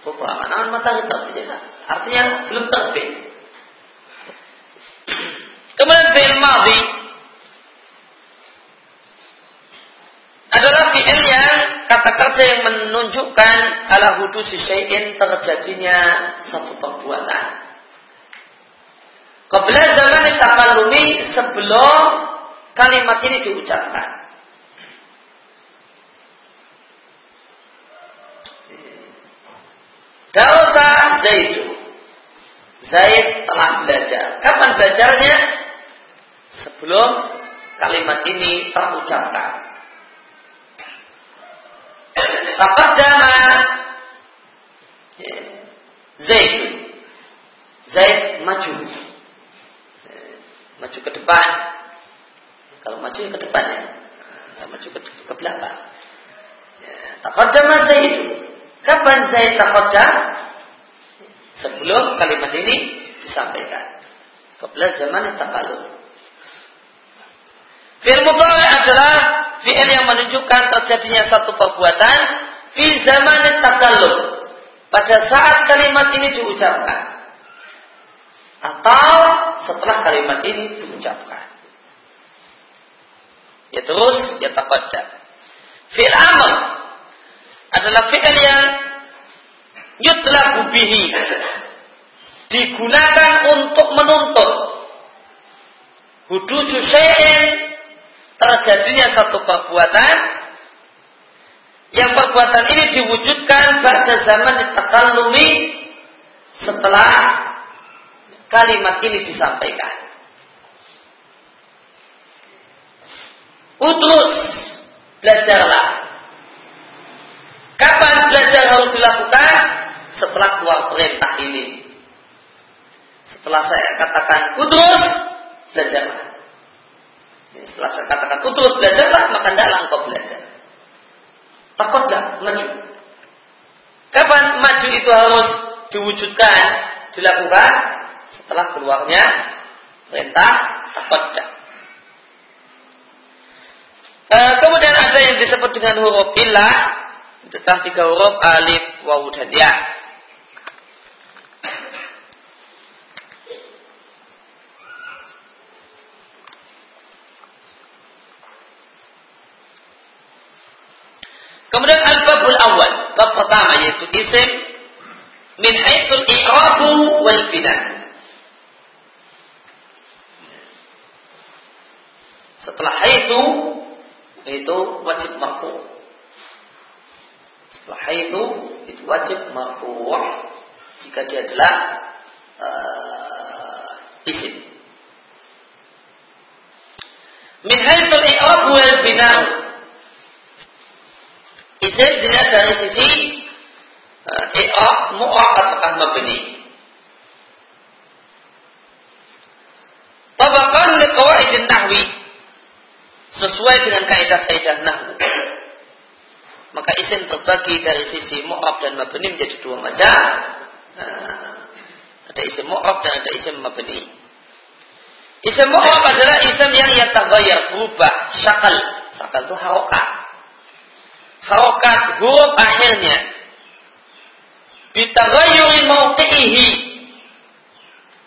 Aku berangan-angan matahari. Ya. Artinya belum terbit. Kemudian fi'il madhi adalah fi'il yang kata kerja yang menunjukkan ala hudusi syai'in terjadinya satu perbuatan. Qabla zaman takallumi sebelum kalimat ini diucapkan. Dausa Zaidu. Zaid telah belajar. Kapan belajarnya? Sebelum kalimat ini terucapkan. Taqaddama Zaid Zaid maju Maju ke depan Kalau maju ke depan ya Maju ke, ke belakang Taqaddama Zaid Kapan Zaid taqaddam? Sebelum kalimat ini disampaikan Kebela zaman takalum Fi'il mudhari adalah fi'il yang menunjukkan terjadinya satu perbuatan fi zaman takallum. Pada saat kalimat ini diucapkan. Atau setelah kalimat ini diucapkan. Ya terus, ya takodah. Fi'il amal adalah fi'il yang yutlabu bihi. Digunakan untuk menuntut. Huduju syai'in terjadinya satu perbuatan yang perbuatan ini diwujudkan pada zaman ditakallumi setelah kalimat ini disampaikan. Utrus, belajarlah. Kapan belajar harus dilakukan? Setelah keluar perintah ini. Setelah saya katakan utrus, belajarlah. Setelah saya katakan terus belajarlah, maka tidaklah engkau belajar. Takutlah maju. Kapan maju itu harus diwujudkan, dilakukan setelah keluarnya perintah takutlah. E, kemudian ada yang disebut dengan huruf ilah tentang tiga huruf alif, wawu dan ya. Kemudian al-babul awal, bab pertama yaitu isim min haitsul i'rabu wal bina. Setelah itu itu wajib marfu. Setelah itu wajib marfu jika dia adalah uh, isim. Min haitsul i'rabu wal bina Isim dilihat dari sisi uh, i'rab, mu'rab ataukah mabni. Tabaqan li qawaidin nahwi sesuai dengan kaidah-kaidah nahwu. Maka isim terbagi dari sisi mu'rab dan mabni menjadi dua macam. Nah, ada isim mu'rab dan ada isim mabni. Isim mu'rab adalah isim yang yataghayyar, berubah, syakal. Syakal itu harokat. Harokat huruf akhirnya bitaghayyuri mauqi'ihi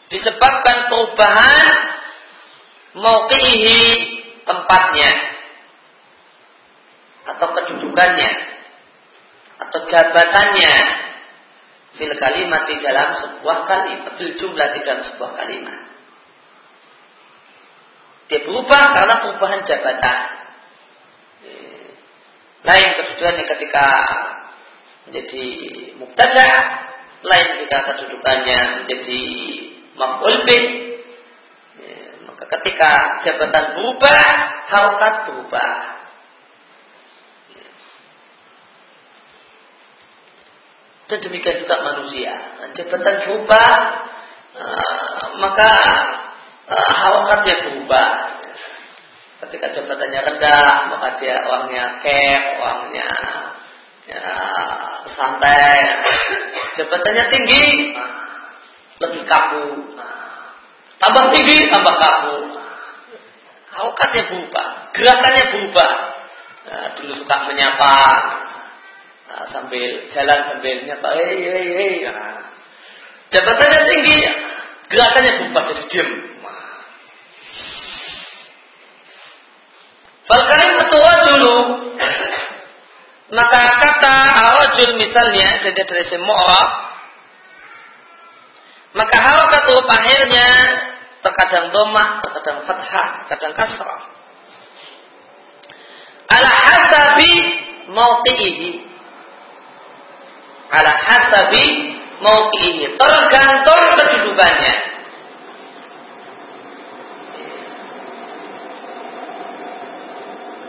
disebabkan perubahan mauqi'ihi tempatnya atau kedudukannya. Atau jabatannya. Fil kalimat di dalam sebuah kalimat fil jumlah di dalam sebuah kalimat dia berubah karena perubahan jabatan. Lain kedudukannya ketika menjadi mubtada lain jika kedudukannya menjadi maf'ul bih ketika jabatan berubah, harokat berubah. Dan demikian juga manusia. Jabatan berubah, uh, maka uh, harokatnya berubah. Ketika jabatannya rendah, maka dia orangnya care, orangnya ya, santai. Jabatannya tinggi, lebih kaku. Tambah tinggi, tambah kaku. Haukatnya berubah, gerakannya berubah. Nah, dulu suka menyapa, nah, sambil jalan sambil nyapa, hei, hei, hei. Nah, jabatannya tinggi, gerakannya berubah jadi diam. Falkalim ketua dulu maka kata awajul misalnya jadi dari semua maka harokat huruf akhirnya terkadang domah, terkadang fathah, terkadang kasrah. Ala hasabi mauqi'ihi. Ala hasabi mauqi'ihi. Tergantung kedudukannya.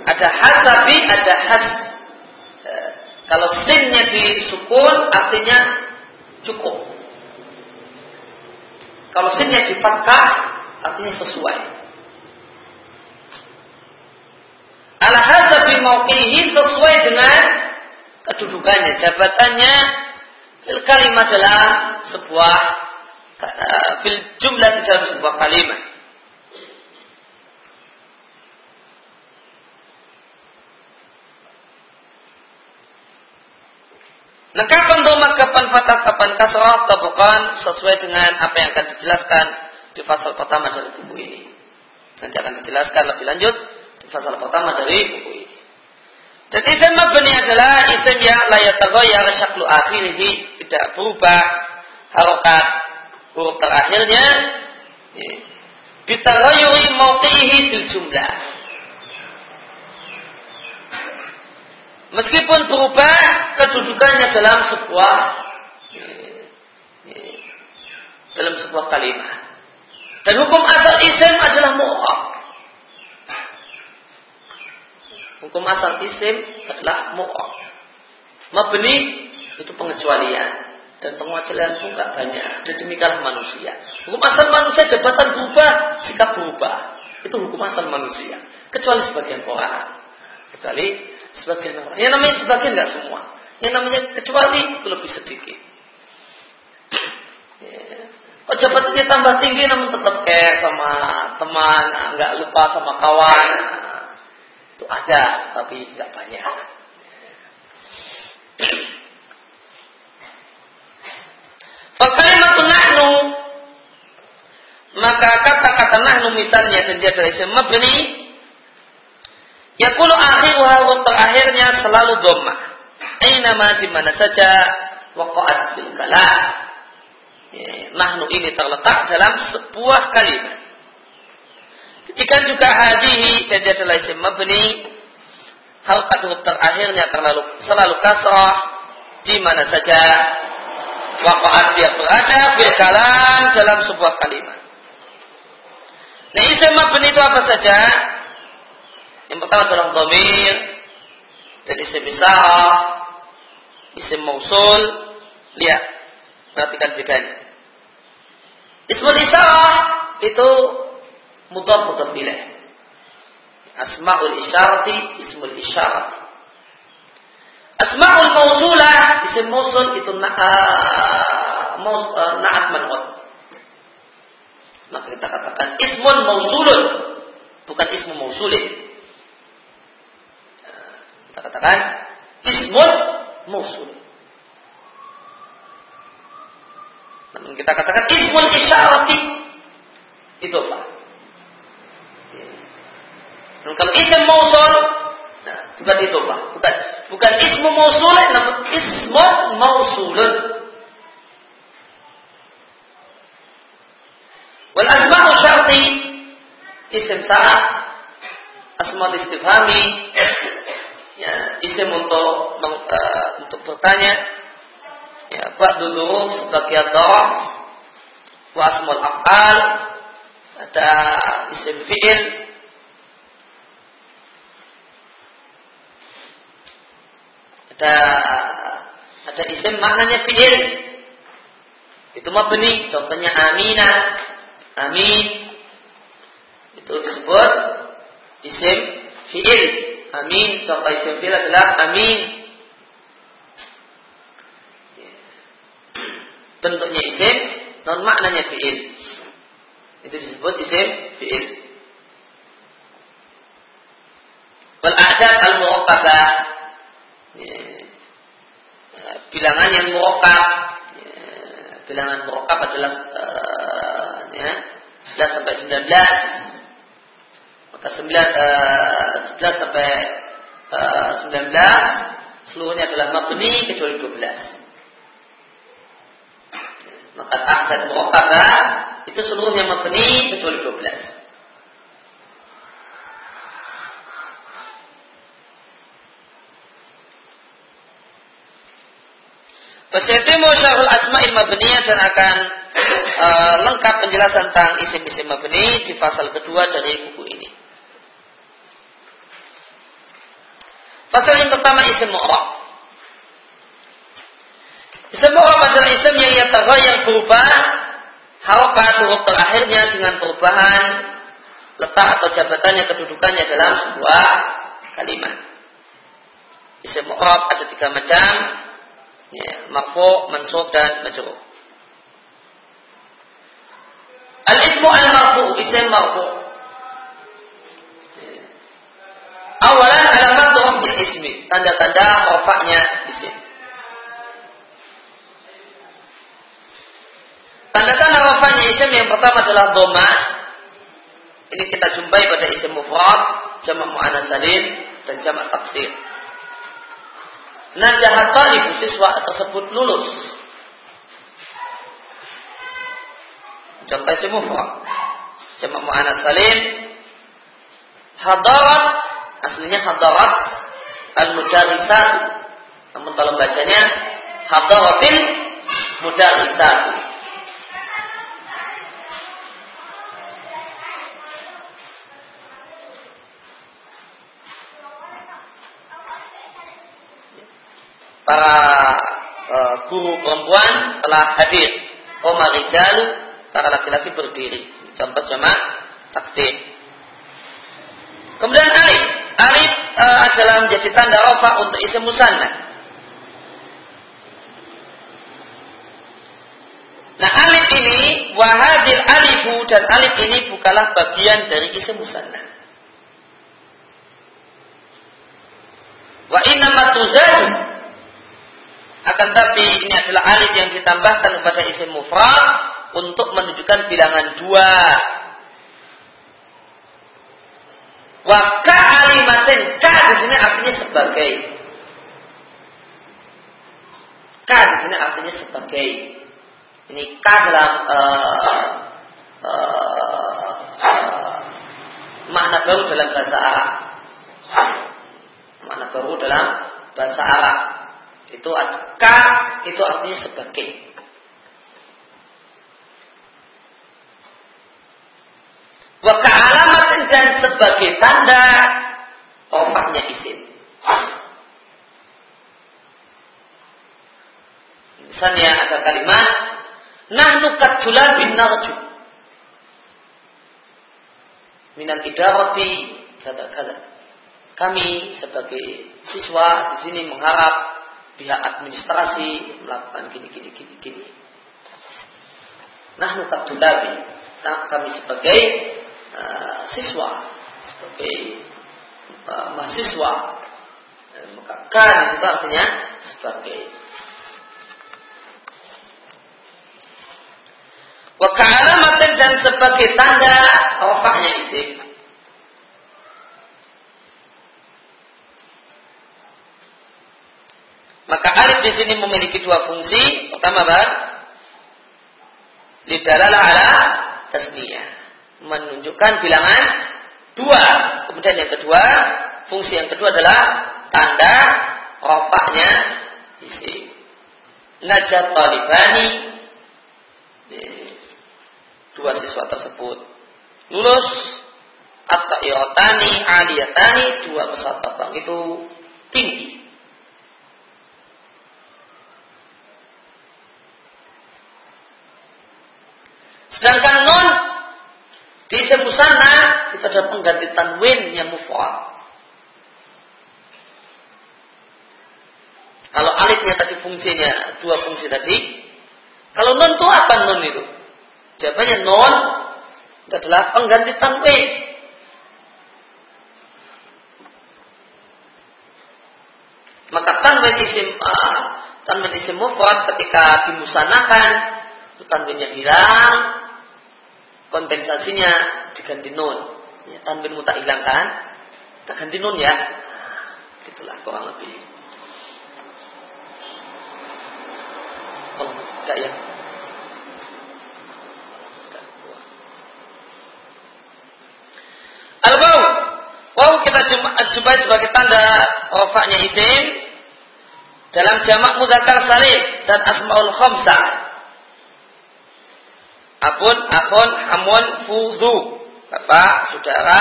Ada hasabi, ada has. Eh, kalau sinnya disukun artinya cukup. Kalau sinnya di artinya sesuai. Ala hasabi mauqihi sesuai dengan kedudukannya, jabatannya fil kalimat adalah sebuah fil jumlah di dalam sebuah kalimat. Nah kapan doma, kapan fatah, kapan kasrah, bukan sesuai dengan apa yang akan dijelaskan di fasal pertama dari buku ini. Nanti akan dijelaskan lebih lanjut di fasal pertama dari buku ini. Dan isim mabni adalah isim yang layak tergoyar syaklu akhirihi tidak berubah harokat huruf terakhirnya bitaghayyuri mauqihi fil jumlah Meskipun berubah kedudukannya dalam sebuah dalam sebuah kalimat. Dan hukum asal isim adalah mu'ab. Hukum asal isim adalah mu'ab. Mabni itu pengecualian. Dan pengecualian pun tidak banyak. Dan demikianlah manusia. Hukum asal manusia jabatan berubah, sikap berubah. Itu hukum asal manusia. Kecuali sebagian orang. Kecuali Sebagian orang. Yang namanya sebagian nggak semua. Yang namanya kecuali itu lebih sedikit. Oh jabatannya tambah tinggi namun tetap care sama teman, nggak lupa sama kawan. Itu ada, tapi tidak banyak. Fakalimat nahnu maka kata-kata nahnu misalnya dia dari mabni Yakulu akhiru huruf terakhirnya selalu dhammah. Aina ma di mana saja waqa'at bil kalam. Ya, nahnu ini terletak dalam sebuah kalimat. Juga hadihi dan dia adalah isim mabni, harakat huruf terakhirnya terlalu selalu kasrah di mana saja waqa'at dia berada bil dalam sebuah kalimat. Nah, isim mabni itu apa saja? Yang pertama adalah domir dan isim isarah, isim mausul, lihat, perhatikan bedanya. Ismul isarah itu mudhaf mudhaf ilaih. Asmaul isyarati, ismul isyarat. Asmaul mausulah, isim mausul itu na, uh, maus, uh, naat man'ud. Maka kita katakan ismun mausulun, bukan ismu mausulin. Uh, kita katakan ismun mausul. Namun kita katakan ismul isyarati itu apa? Dan kalau isim mausul, nah, bukan itu pak, bukan bukan ismu mausul, namun ismu mausulun. Wal asma'u syarti isim saat asma istifhami ya isim untuk uh, untuk bertanya ya ba'du dulu sebagai dharaf wa asmul af'al ada isim fi'il ada ada isim maknanya fi'il. Itu mabni, contohnya aminah, amin. Itu disebut isim fi'il. Amin, contoh isim fi'il adalah amin. Bentuknya isim, non maknanya fi'il. Itu disebut isim fi'il. Wal a'dad al-mu'aqqabah Ya, bilangan yang murokkab ya, bilangan murokkab adalah uh, ya, 11 sampai 19 maka 9, uh, 11 sampai uh, 19 seluruhnya adalah mabni kecuali 12 maka ahad murokkabah itu seluruhnya mabni kecuali 12 Fasiyatimu syarhul asma'il mabniyah dan akan uh, lengkap penjelasan tentang isim-isim mabni di pasal kedua dari buku ini. Pasal yang pertama isim mu'rab. Isim mu'rab adalah isim yang ia yang berubah harokat huruf terakhirnya dengan perubahan letak atau jabatannya kedudukannya dalam sebuah kalimat. Isim mu'rab ada tiga macam, ya, marfu, mansub dan majrur. Al-ismu al-marfu, isim marfu. Ya. Awalan alamat bil ismi, tanda-tanda rafa'nya isim. Tanda-tanda rafa'nya isim yang pertama adalah doma. Ini kita jumpai pada isim mufrad, jamak mu'annas salim dan jamak taksir najahat talibu siswa tersebut lulus. Contoh si mufrad. Jamak mu'anas salim. Hadarat aslinya hadarat al-mudarisat. Namun kalau bacanya hadaratil mudarisat. Para uh, guru perempuan telah hadir. Omar Rijal, para laki-laki berdiri. Contoh jamaah takdir. Kemudian alif. Alif uh, adalah menjadi tanda rofa untuk isim musanna. Nah alif ini wahadil alifu dan alif ini bukanlah bagian dari isim musanna. Wa inna matuzadu akan tapi ini adalah alif yang ditambahkan kepada isim mufrad untuk menunjukkan bilangan dua. Wa ka alimatin ka di sini artinya sebagai. Ka di sini artinya sebagai. Ini ka dalam uh, uh, uh, makna baru dalam bahasa Arab. Makna baru dalam bahasa Arab itu ka itu artinya sebagai. Wa alamat dan sebagai tanda ompaknya isim. Misalnya ada kalimat Nahnu kadulan bin narju Minal idarati Kata-kata Kami sebagai siswa di sini mengharap pihak administrasi melakukan gini gini gini gini. Nahnu kadjulabi. Nah, kami sebagai uh, siswa, sebagai uh, mahasiswa, maka kan artinya sebagai Wa ka'alamatin dan sebagai tanda rofaknya isim. Maka alif di sini memiliki dua fungsi. Pertama apa? Lidalalah ala tasniyah. Menunjukkan bilangan dua. Kemudian yang kedua, fungsi yang kedua adalah tanda rofaknya isim. Najat talibani dua siswa tersebut lulus atau aliyatani dua pesawat terbang itu tinggi sedangkan non di sana itu ada pengganti tanwin yang mufrad Kalau alifnya tadi fungsinya dua fungsi tadi, kalau non itu apa non itu? Jawabannya non itu adalah pengganti tanwin. Maka tanwin isim uh, tanwin isim mufrad ketika dimusanakan itu tanwinnya hilang, kompensasinya diganti nun. Ya, tanwin muta hilangkan, kita ganti nun ya. Itulah kurang lebih. Kalau enggak ya, Al-waw. Waw kita jumpai sebagai tanda rofaknya isim dalam jamak mudzakkar salim dan asmaul khamsah. Akun, akun, hamun, fuzu. Bapak, saudara,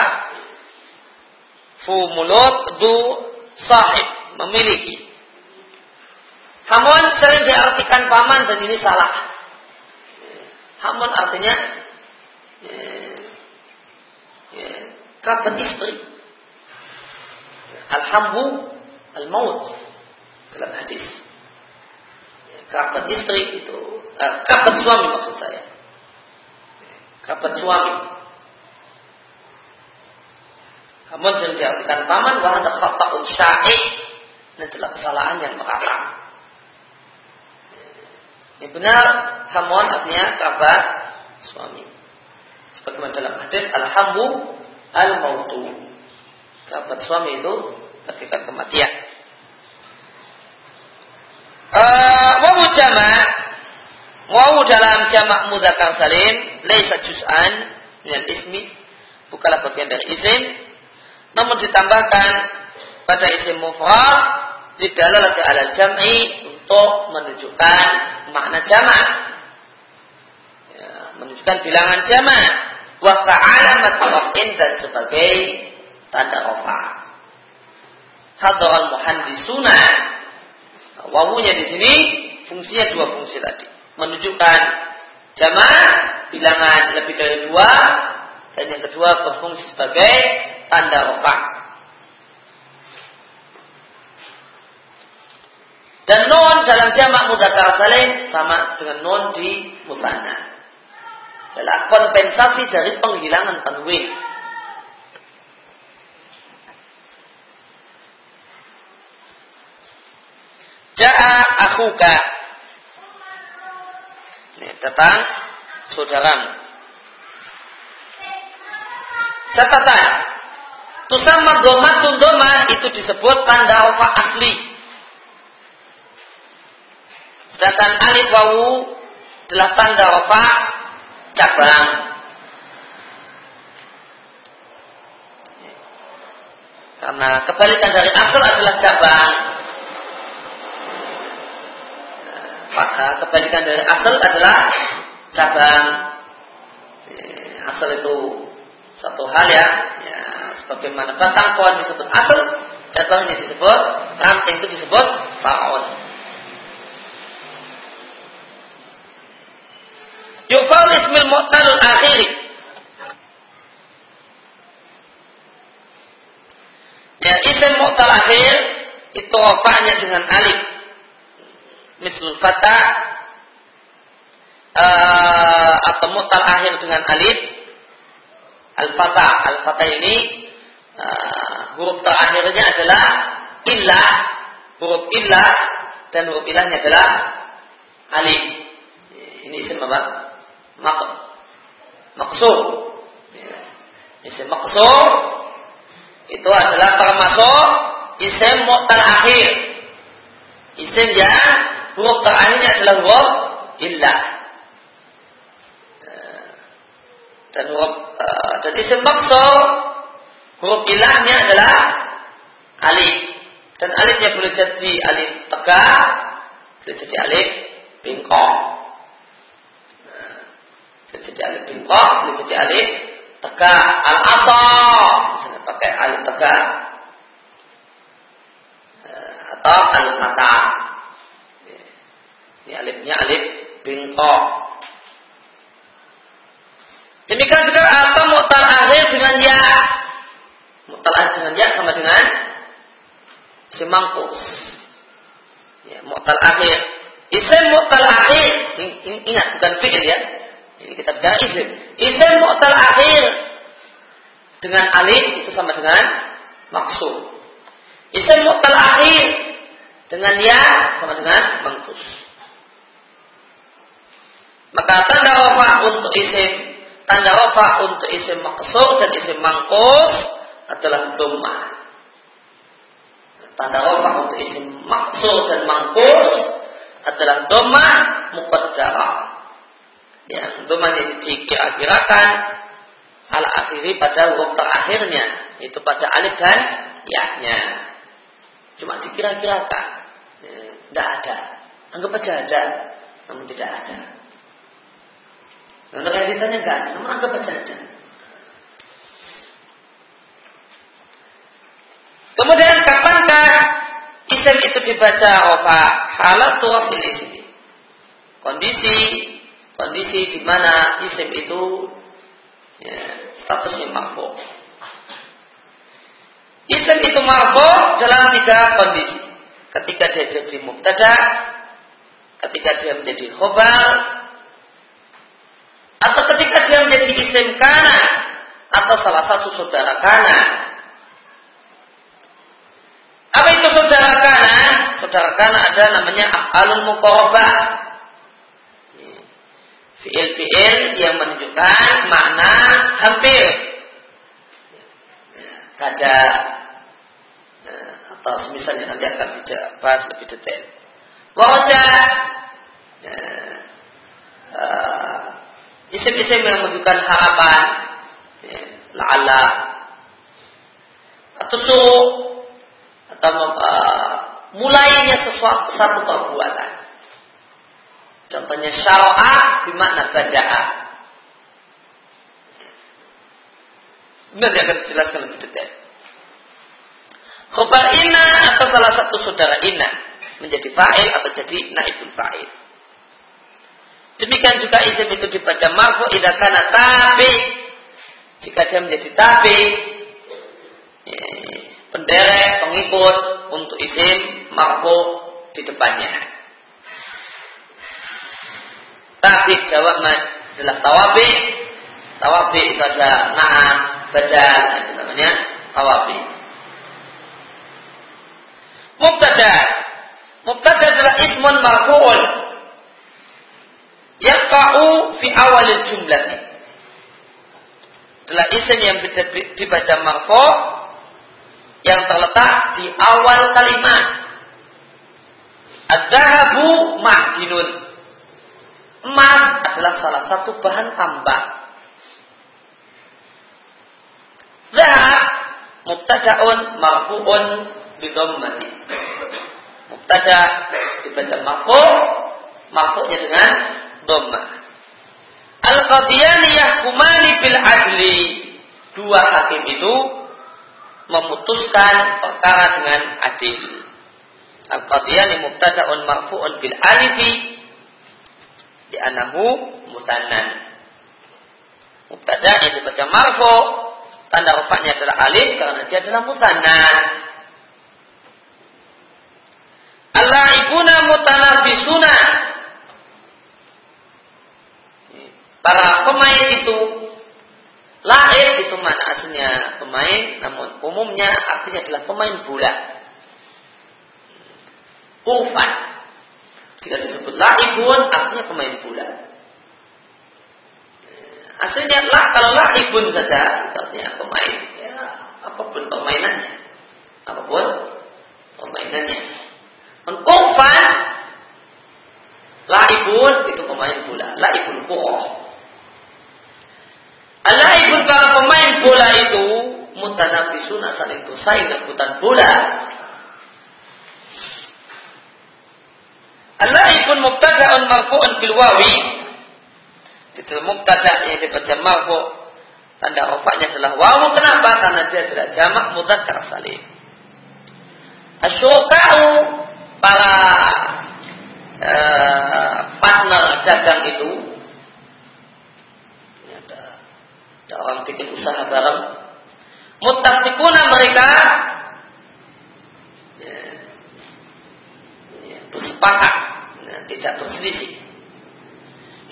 fu mulut, du sahib, memiliki. Hamun sering diartikan paman dan ini salah. Hamun artinya ya, ya, kerabat istri. Alhambu al-maut dalam hadis. Kerabat istri itu eh, kerabat suami maksud saya. Kerabat suami. Namun diartikan paman bahwa ada khata'un sya'ih dan adalah kesalahan yang merata. Ini benar, hamun artinya kerabat suami. Sebagaimana dalam hadis, alhambu al-mautu. Kerabat suami itu ketika kematian. Uh, wawu jamak wawu dalam jamak mudzakkar salim laisa juz'an minal ismi bukanlah bagian dari isim namun ditambahkan pada isim mufrad didalalati ala jam'i untuk menunjukkan makna jamak ya, menunjukkan bilangan jamak wa alamat raf'in dan sebagai tanda rafa. Hadaral muhandisuna. Wawunya di sini fungsinya dua fungsi tadi. Menunjukkan jamaah bilangan lebih dari dua dan yang kedua berfungsi sebagai tanda rafa. Dan non dalam jamak mudzakkar salim sama dengan non di musanna adalah kompensasi dari penghilangan tanwin. Ja'a akhuka. Ini datang saudaramu. Catatan. Tusamma domatun domah itu disebut tanda alfa asli. Sedangkan alif wawu adalah tanda alfa cabang. Karena kebalikan dari asal adalah cabang. Maka kebalikan dari asal adalah cabang. Asal itu satu hal ya, ya sebagaimana batang pohon disebut asal, cabangnya disebut ranting itu disebut faun. Misal ismil mu'talul akhiri. Ya, isim mu'tal akhir itu rafa'nya dengan alif. Misal fata uh, atau mu'tal akhir dengan alif. Al-fata. Al-fata ini uh, huruf terakhirnya adalah illah. Huruf illah dan huruf ilahnya adalah alif. Ini isim apa? Mak maksud. Ya. Isim maksud itu adalah termasuk isim mu'tal akhir. Isim yang huruf terakhirnya adalah huruf illah. Eh, dan huruf uh, dan isim maksud huruf ilahnya adalah alif. Dan alifnya boleh jadi alif tegak, boleh jadi alif bengkok. Nah, boleh jadi alif bengkok, boleh jadi alif tegak. Al-asal, misalnya pakai alif tegak atau al-mata. Ini alifnya alif bingkok. Demikian juga atau mutal akhir dengan ya. Mutal akhir dengan ya sama dengan semangkus. Ya, mutal akhir. Isim mutal akhir. Ingat bukan fi'il ya. Ini kita bicara isim. Isim mutal akhir dengan alif itu sama dengan maksud. Isim mutal akhir dengan ya sama dengan mengkus. Maka tanda rofa untuk isim tanda rofa untuk isim maksud dan isim mangkus adalah doma. Tanda rofa untuk isim maksud dan mangkus adalah doma muqaddarah. Yang domanya dikira-kirakan ala akhiri pada huruf terakhirnya, itu pada alif dan ya-nya. Cuma dikira-kirakan. Tidak ada. Anggap aja ada. Namun tidak ada. Untuk realitanya enggak ada. Namun anggap aja ada. Kemudian kapankah isim itu dibaca rofa halatu fil isim? Kondisi kondisi di mana isim itu ya, statusnya marfu. Isim itu marfu dalam tiga kondisi. Ketika dia jadi mubtada, ketika dia menjadi khobar, atau ketika dia menjadi isim kana, atau salah satu saudara kana. Apa itu saudara kana? Saudara kana ada namanya af'alul muqarabah. Fi'il-fi'il yang menunjukkan makna hampir. Kada atau misalnya nanti akan bahas lebih detail. Wajah ya, uh, isim-isim yang menunjukkan harapan, ya, la'ala, atau suruh, atau uh, mulainya sesuatu satu perbuatan. Contohnya syara'ah bermakna bada'ah. Nanti akan dijelaskan lebih detail. Khobar ina atau salah satu saudara ina menjadi fa'il atau jadi naibul fa'il. Demikian juga isim itu dibaca marfu idza kana tabi. Jika dia menjadi tabi, ya, penderek, pengikut untuk isim marfu di depannya. Tabi jawab adalah tawabi. Tawabi itu ada naam, badal, itu namanya tawabi. Mubtada. Mubtada adalah ismun marfu'un. Yaqa'u fi awal jumlah. Adalah isim yang dibaca marfu' yang terletak di awal kalimat. Ad-dahabu ma'dinun. Emas adalah salah satu bahan tambah. Zahab mubtada'un marfu'un bidommati. Mubtada dibaca marfu, marfu'nya dengan dhammah. Al-qadiyani yahkumani bil adli. Dua hakim itu memutuskan perkara dengan adil. Al-qadiyani mubtada'un marfu'un bil alifi di anahu mutannan. Mubtada yang dibaca marfu tanda rafa'nya adalah alif karena dia adalah musanna. Al-la'ibuna mutanafisuna. Para pemain itu laib itu mana aslinya pemain namun umumnya artinya adalah pemain bola. Ufan. Jika disebut laibun artinya pemain bola. Aslinya lah kalau laibun saja artinya pemain ya apa pun permainannya. Apa pun permainannya. Ufan laibun itu pemain bola. Laibun kuroh. Laibun para pemain bola itu mutanafisun saling bersaing rebutan bola Al-laibun mubtada'un marfu'un bil wawi. Itu mubtada' yang dibaca marfu' tanda rafa'nya adalah wawu. Kenapa? Karena dia adalah jamak mudzakkar salim. Asyuka'u para uh, partner dagang itu ini ada, ada orang bikin usaha bareng mutafikuna mereka bersepakat, nah, tidak berselisih.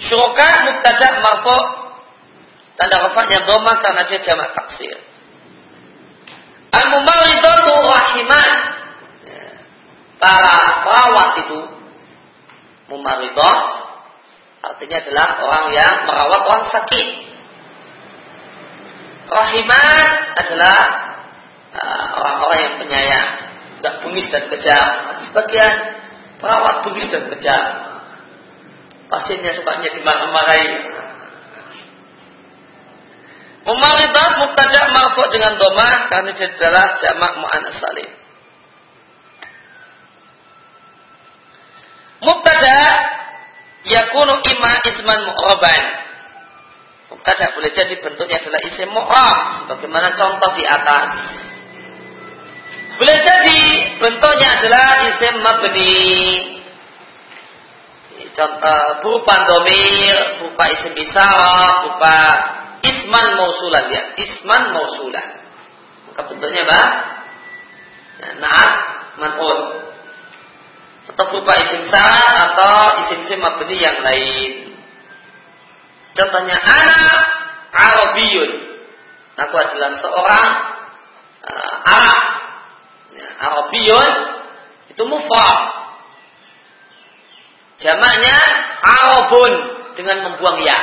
Syurga mubtada marfu tanda rafa'nya dhamma karena dia jamak taksir. Al-mumaridatu rahiman. Ya, para perawat itu mumaridat artinya adalah orang yang merawat orang sakit. Rahiman adalah uh, orang-orang uh, yang penyayang, tidak bungis dan kejam. Sebagian perawat bugis dan kejam. Pasiennya sukanya dimarah-marahi. Umaridat mubtada marfu dengan doma karena dia adalah jamak mu'annas salim. Mubtada yakunu ima isman mu'raban. Mubtada boleh jadi bentuknya adalah isim mu'rab sebagaimana contoh di atas. Boleh jadi bentuknya adalah isim mabni. Contoh berupa domir, berupa isim isarah, berupa isman mausulan ya, isman mausulan. Maka bentuknya apa? Ya, naat man'un. Atau berupa isim syarat atau isim-isim mabni yang lain. Contohnya anak Arabiyun. Aku adalah seorang uh, Arab Ya, Arabiyun itu mufrad. Jamaknya Arabun dengan membuang ya.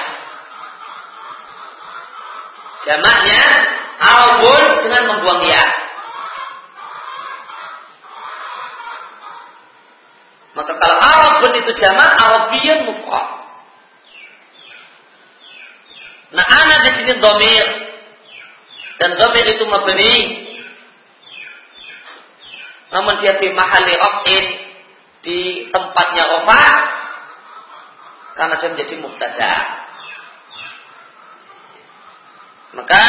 Jamaknya Arabun dengan membuang ya. Maka kalau Arabun itu jamak, Arabiyun mufrad. Nah, anak di sini domir dan domir itu mabni namun dia di mahali raf'in di tempatnya rofa karena dia menjadi mubtada. Maka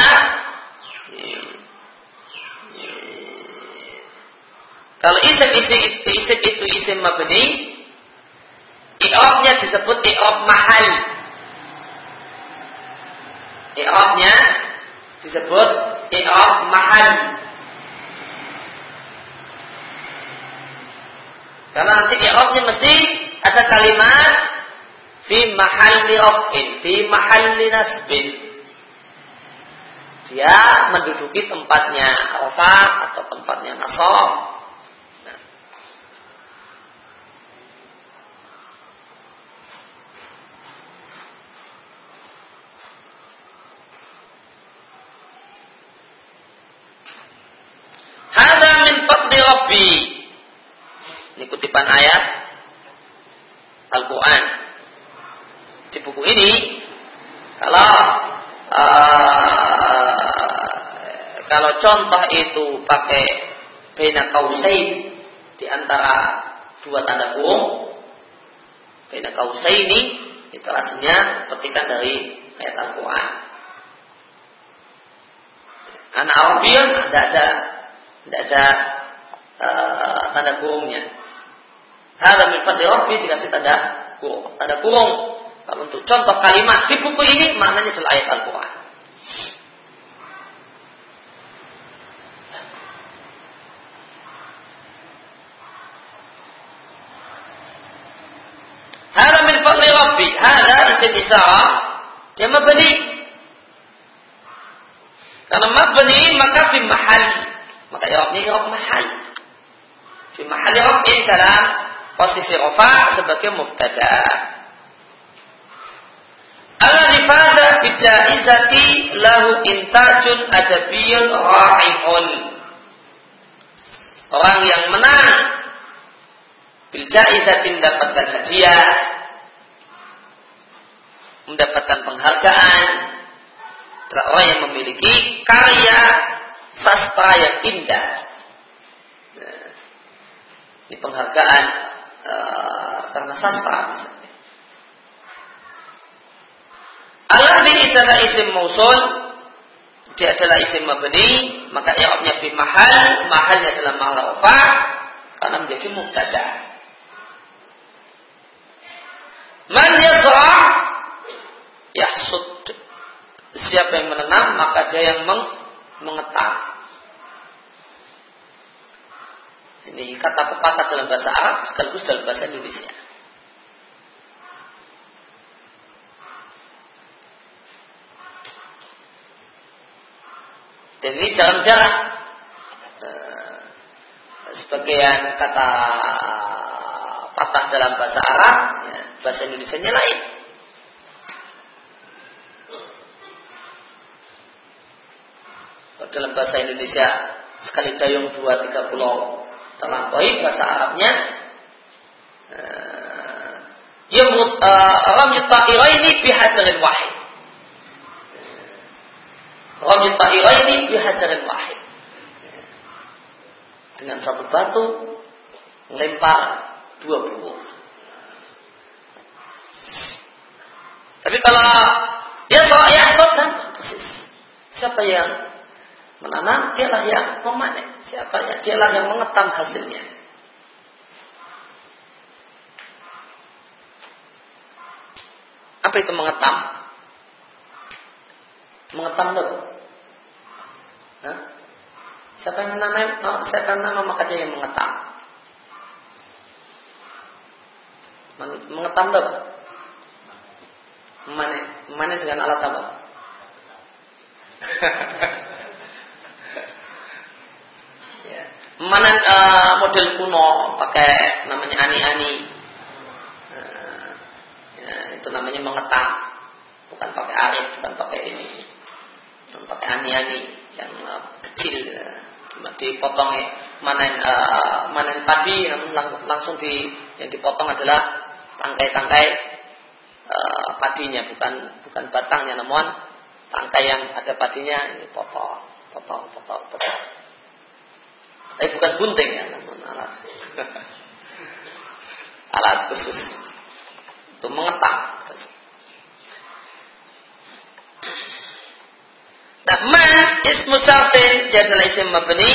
kalau isim isim isim itu isim mabni, i'rabnya disebut i'rab mahal. I'rabnya disebut i'rab mahal. Karena nanti i'rabnya mesti ada kalimat fi mahalli raf'in, fi mahalli nasbin. Dia menduduki tempatnya rafa atau tempatnya nasab. Nah. Hada min fadli rabbi ini kutipan ayat Al-Quran. Di buku ini, kalau uh, kalau contoh itu pakai bena kausain di antara dua tanda kurung, bena kausaini itu aslinya petikan dari ayat Al-Quran. Anak Arabian tidak ada tidak ada uh, tanda kurungnya. Hada min fadli rabbi dikasih tanda kurung. Tanda kurung kalau untuk contoh kalimat di buku ini maknanya adalah ayat Al-Quran. Hada min fadli Rabbi. Hada isim isara. Dia mabni. Karena mabni maka fi mahal. Maka i'rabnya i'rab mahal. Fi mahal i'rab dalam posisi rafa sebagai mubtada. Alladhi faza bijaizati lahu intajun adabiyun ra'ihun. Orang yang menang Biljaizati mendapatkan hadiah, mendapatkan penghargaan, adalah orang yang memiliki karya sastra yang indah. Ini penghargaan uh, karena sastra misalnya. Adalah isim mausul dia adalah isim mabni maka i'rabnya fi mahal mahalnya adalah mahal karena menjadi mubtada Man yazra' yahsud. Siapa yang menanam maka dia yang meng mengetam. Ini kata pepatah dalam bahasa Arab sekaligus dalam bahasa Indonesia. Dan ini jarang-jarang eh, sebagian kata patah dalam bahasa Arab ya, bahasa Indonesia nya lain. Dalam bahasa Indonesia sekali dayung dua tiga pulau terlampaui bahasa Arabnya eh, Yamut eh, ramyut ta'iraini bihajarin wahid. Ramyut ta'iraini bihajarin wahid. Dengan satu batu melempar dua buah. Tapi kalau ya so ya so. Siapa yang menanam, dialah yang memanen. Siapa yang dialah yang mengetam hasilnya. Apa itu mengetam? Mengetam. Hah? Siapa yang menanam? Oh, siapa yang menanam maka dia yang mengetam. Mengetam dulu. Memanen, memanen dengan alat apa? ya. Memanen uh, model kuno pakai namanya ani-ani. Uh, ya, itu namanya mengetam, bukan pakai arit, bukan pakai ini, bukan pakai ani-ani yang uh, kecil. Uh, dipotong manen uh, manen padi lang langsung di yang dipotong adalah tangkai-tangkai uh, padinya bukan bukan batangnya namun tangkai yang ada padinya ini potong potong potong potong tapi bukan gunting ya namun alat alat khusus untuk mengetang Nah, man ismu syartin dia adalah isim mabni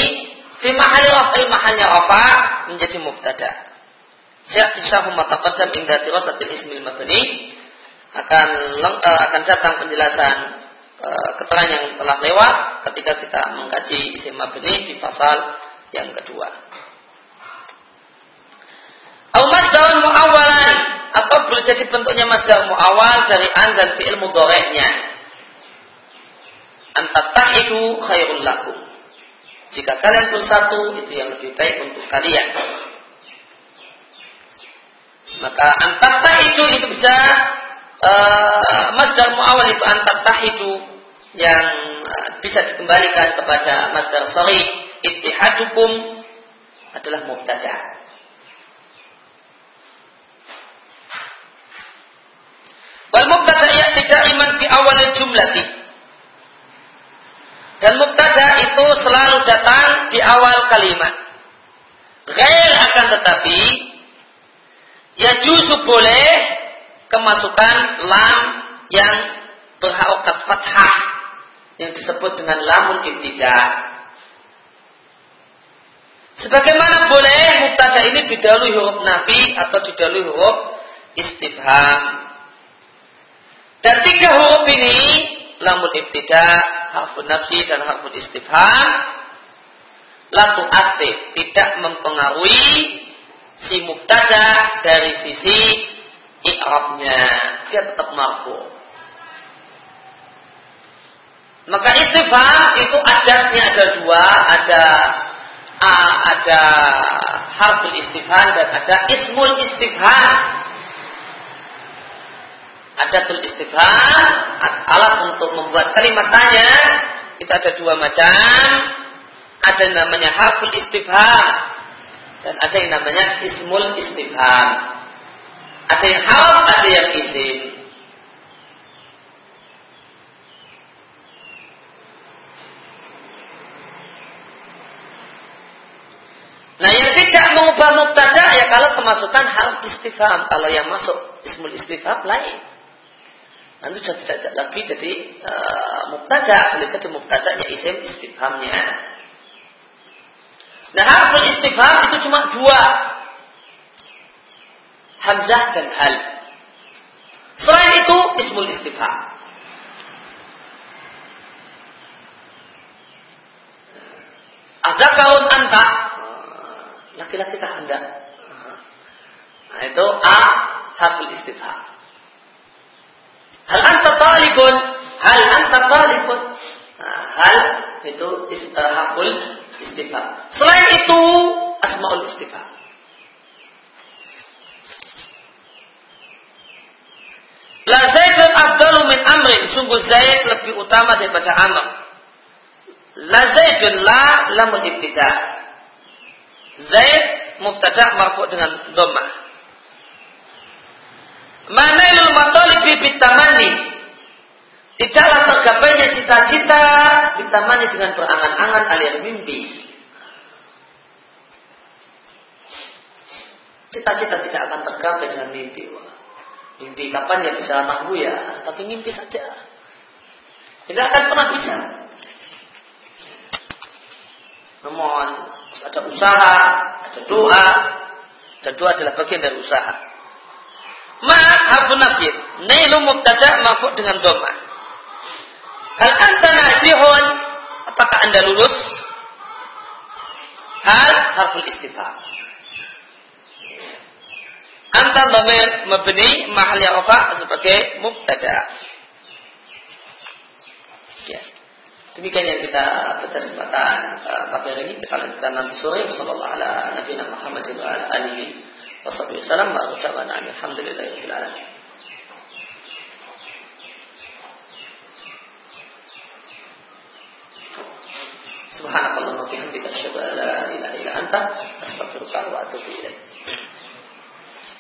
fi mahali raf'il mahalnya rafa menjadi mubtada. Syai'isahum mataqaddam inda dirasatil ismil mabni akan uh, akan datang penjelasan uh, keterangan yang telah lewat ketika kita mengkaji isim mabni di pasal yang kedua. Au masdar muawalan atau boleh jadi bentuknya masdar muawal dari an dan fi'il mudhari'nya. Antatah itu khairul lakum. Jika kalian bersatu itu yang lebih baik untuk kalian. Maka antatah itu itu bisa uh, masdar muawal itu antar tahidu yang uh, bisa dikembalikan kepada masdar sorry ittihadukum adalah mubtada. Wal mubtada ya tidak iman di awal jumlati. Dan mubtada itu selalu datang di awal kalimat. Ghair akan tetapi ya justru boleh kemasukan lam yang berharokat fathah yang disebut dengan lamun ibtidah. Sebagaimana boleh mubtada ini didahului huruf nafi atau didahului huruf istifham. Dan tiga huruf ini lamun ibtida, harfun nafsi dan harfun istifham latu ate tidak mempengaruhi si mubtada dari sisi i'rabnya dia tetap marfu maka istifham itu adatnya ada dua ada uh, ada harful istifham dan ada ismul istifham. Ada tul istifham alat untuk membuat kalimat tanya kita ada dua macam. Ada namanya harful istifham dan ada yang namanya ismul istifham. Ada yang harf ada yang isim Nah yang tidak mengubah mubtada ya kalau kemasukan hal istifham. Kalau yang masuk ismul istifham lain. Nanti sudah tidak lagi jadi uh, mubtada, boleh jadi mubtadanya isim istifhamnya. Nah harful istifham itu cuma dua. Hamzah dan hal. Selain itu ismul istifham. Ada kaun anta laki-laki tak hendak. Nah, itu A harful istifham. Hal anta talibun, hal anta talibun. Nah, hal itu uh, hakul istifham. Selain itu asmaul istifham. La Zaidun afdalu min amrin. Sungguh Zaid lebih utama daripada Amr. La Zaidun la lamun ibtida. Zaid mubtada marfu dengan dhammah. Manailul matalibi bitamanni. Tidaklah tergapainya cita-cita bitamani dengan berangan-angan alias mimpi. Cita-cita tidak akan tergapai dengan mimpi. Wah, mimpi kapan ya bisa tahu ya, tapi mimpi saja. Tidak akan pernah bisa. Namun ada usaha, ada doa, dan doa adalah bagian dari usaha. Ma harfun nafir, nailu mubtada mafuk dengan doma. Hal anta najihun, apakah anda lulus? Hal harful istifham. Anta dhamir mabni mahal rafa sebagai mubtada. Demikian yang kita baca kesempatan uh, pagi hari ini kita nanti sore. Sallallahu ala Nabi Muhammad wa ala alihi wasallam. Wa ucapana alhamdulillahirabbil alamin. Subhanakallah wa bihamdika asyhadu an la ilaha illa anta astaghfiruka wa atubu ilaik.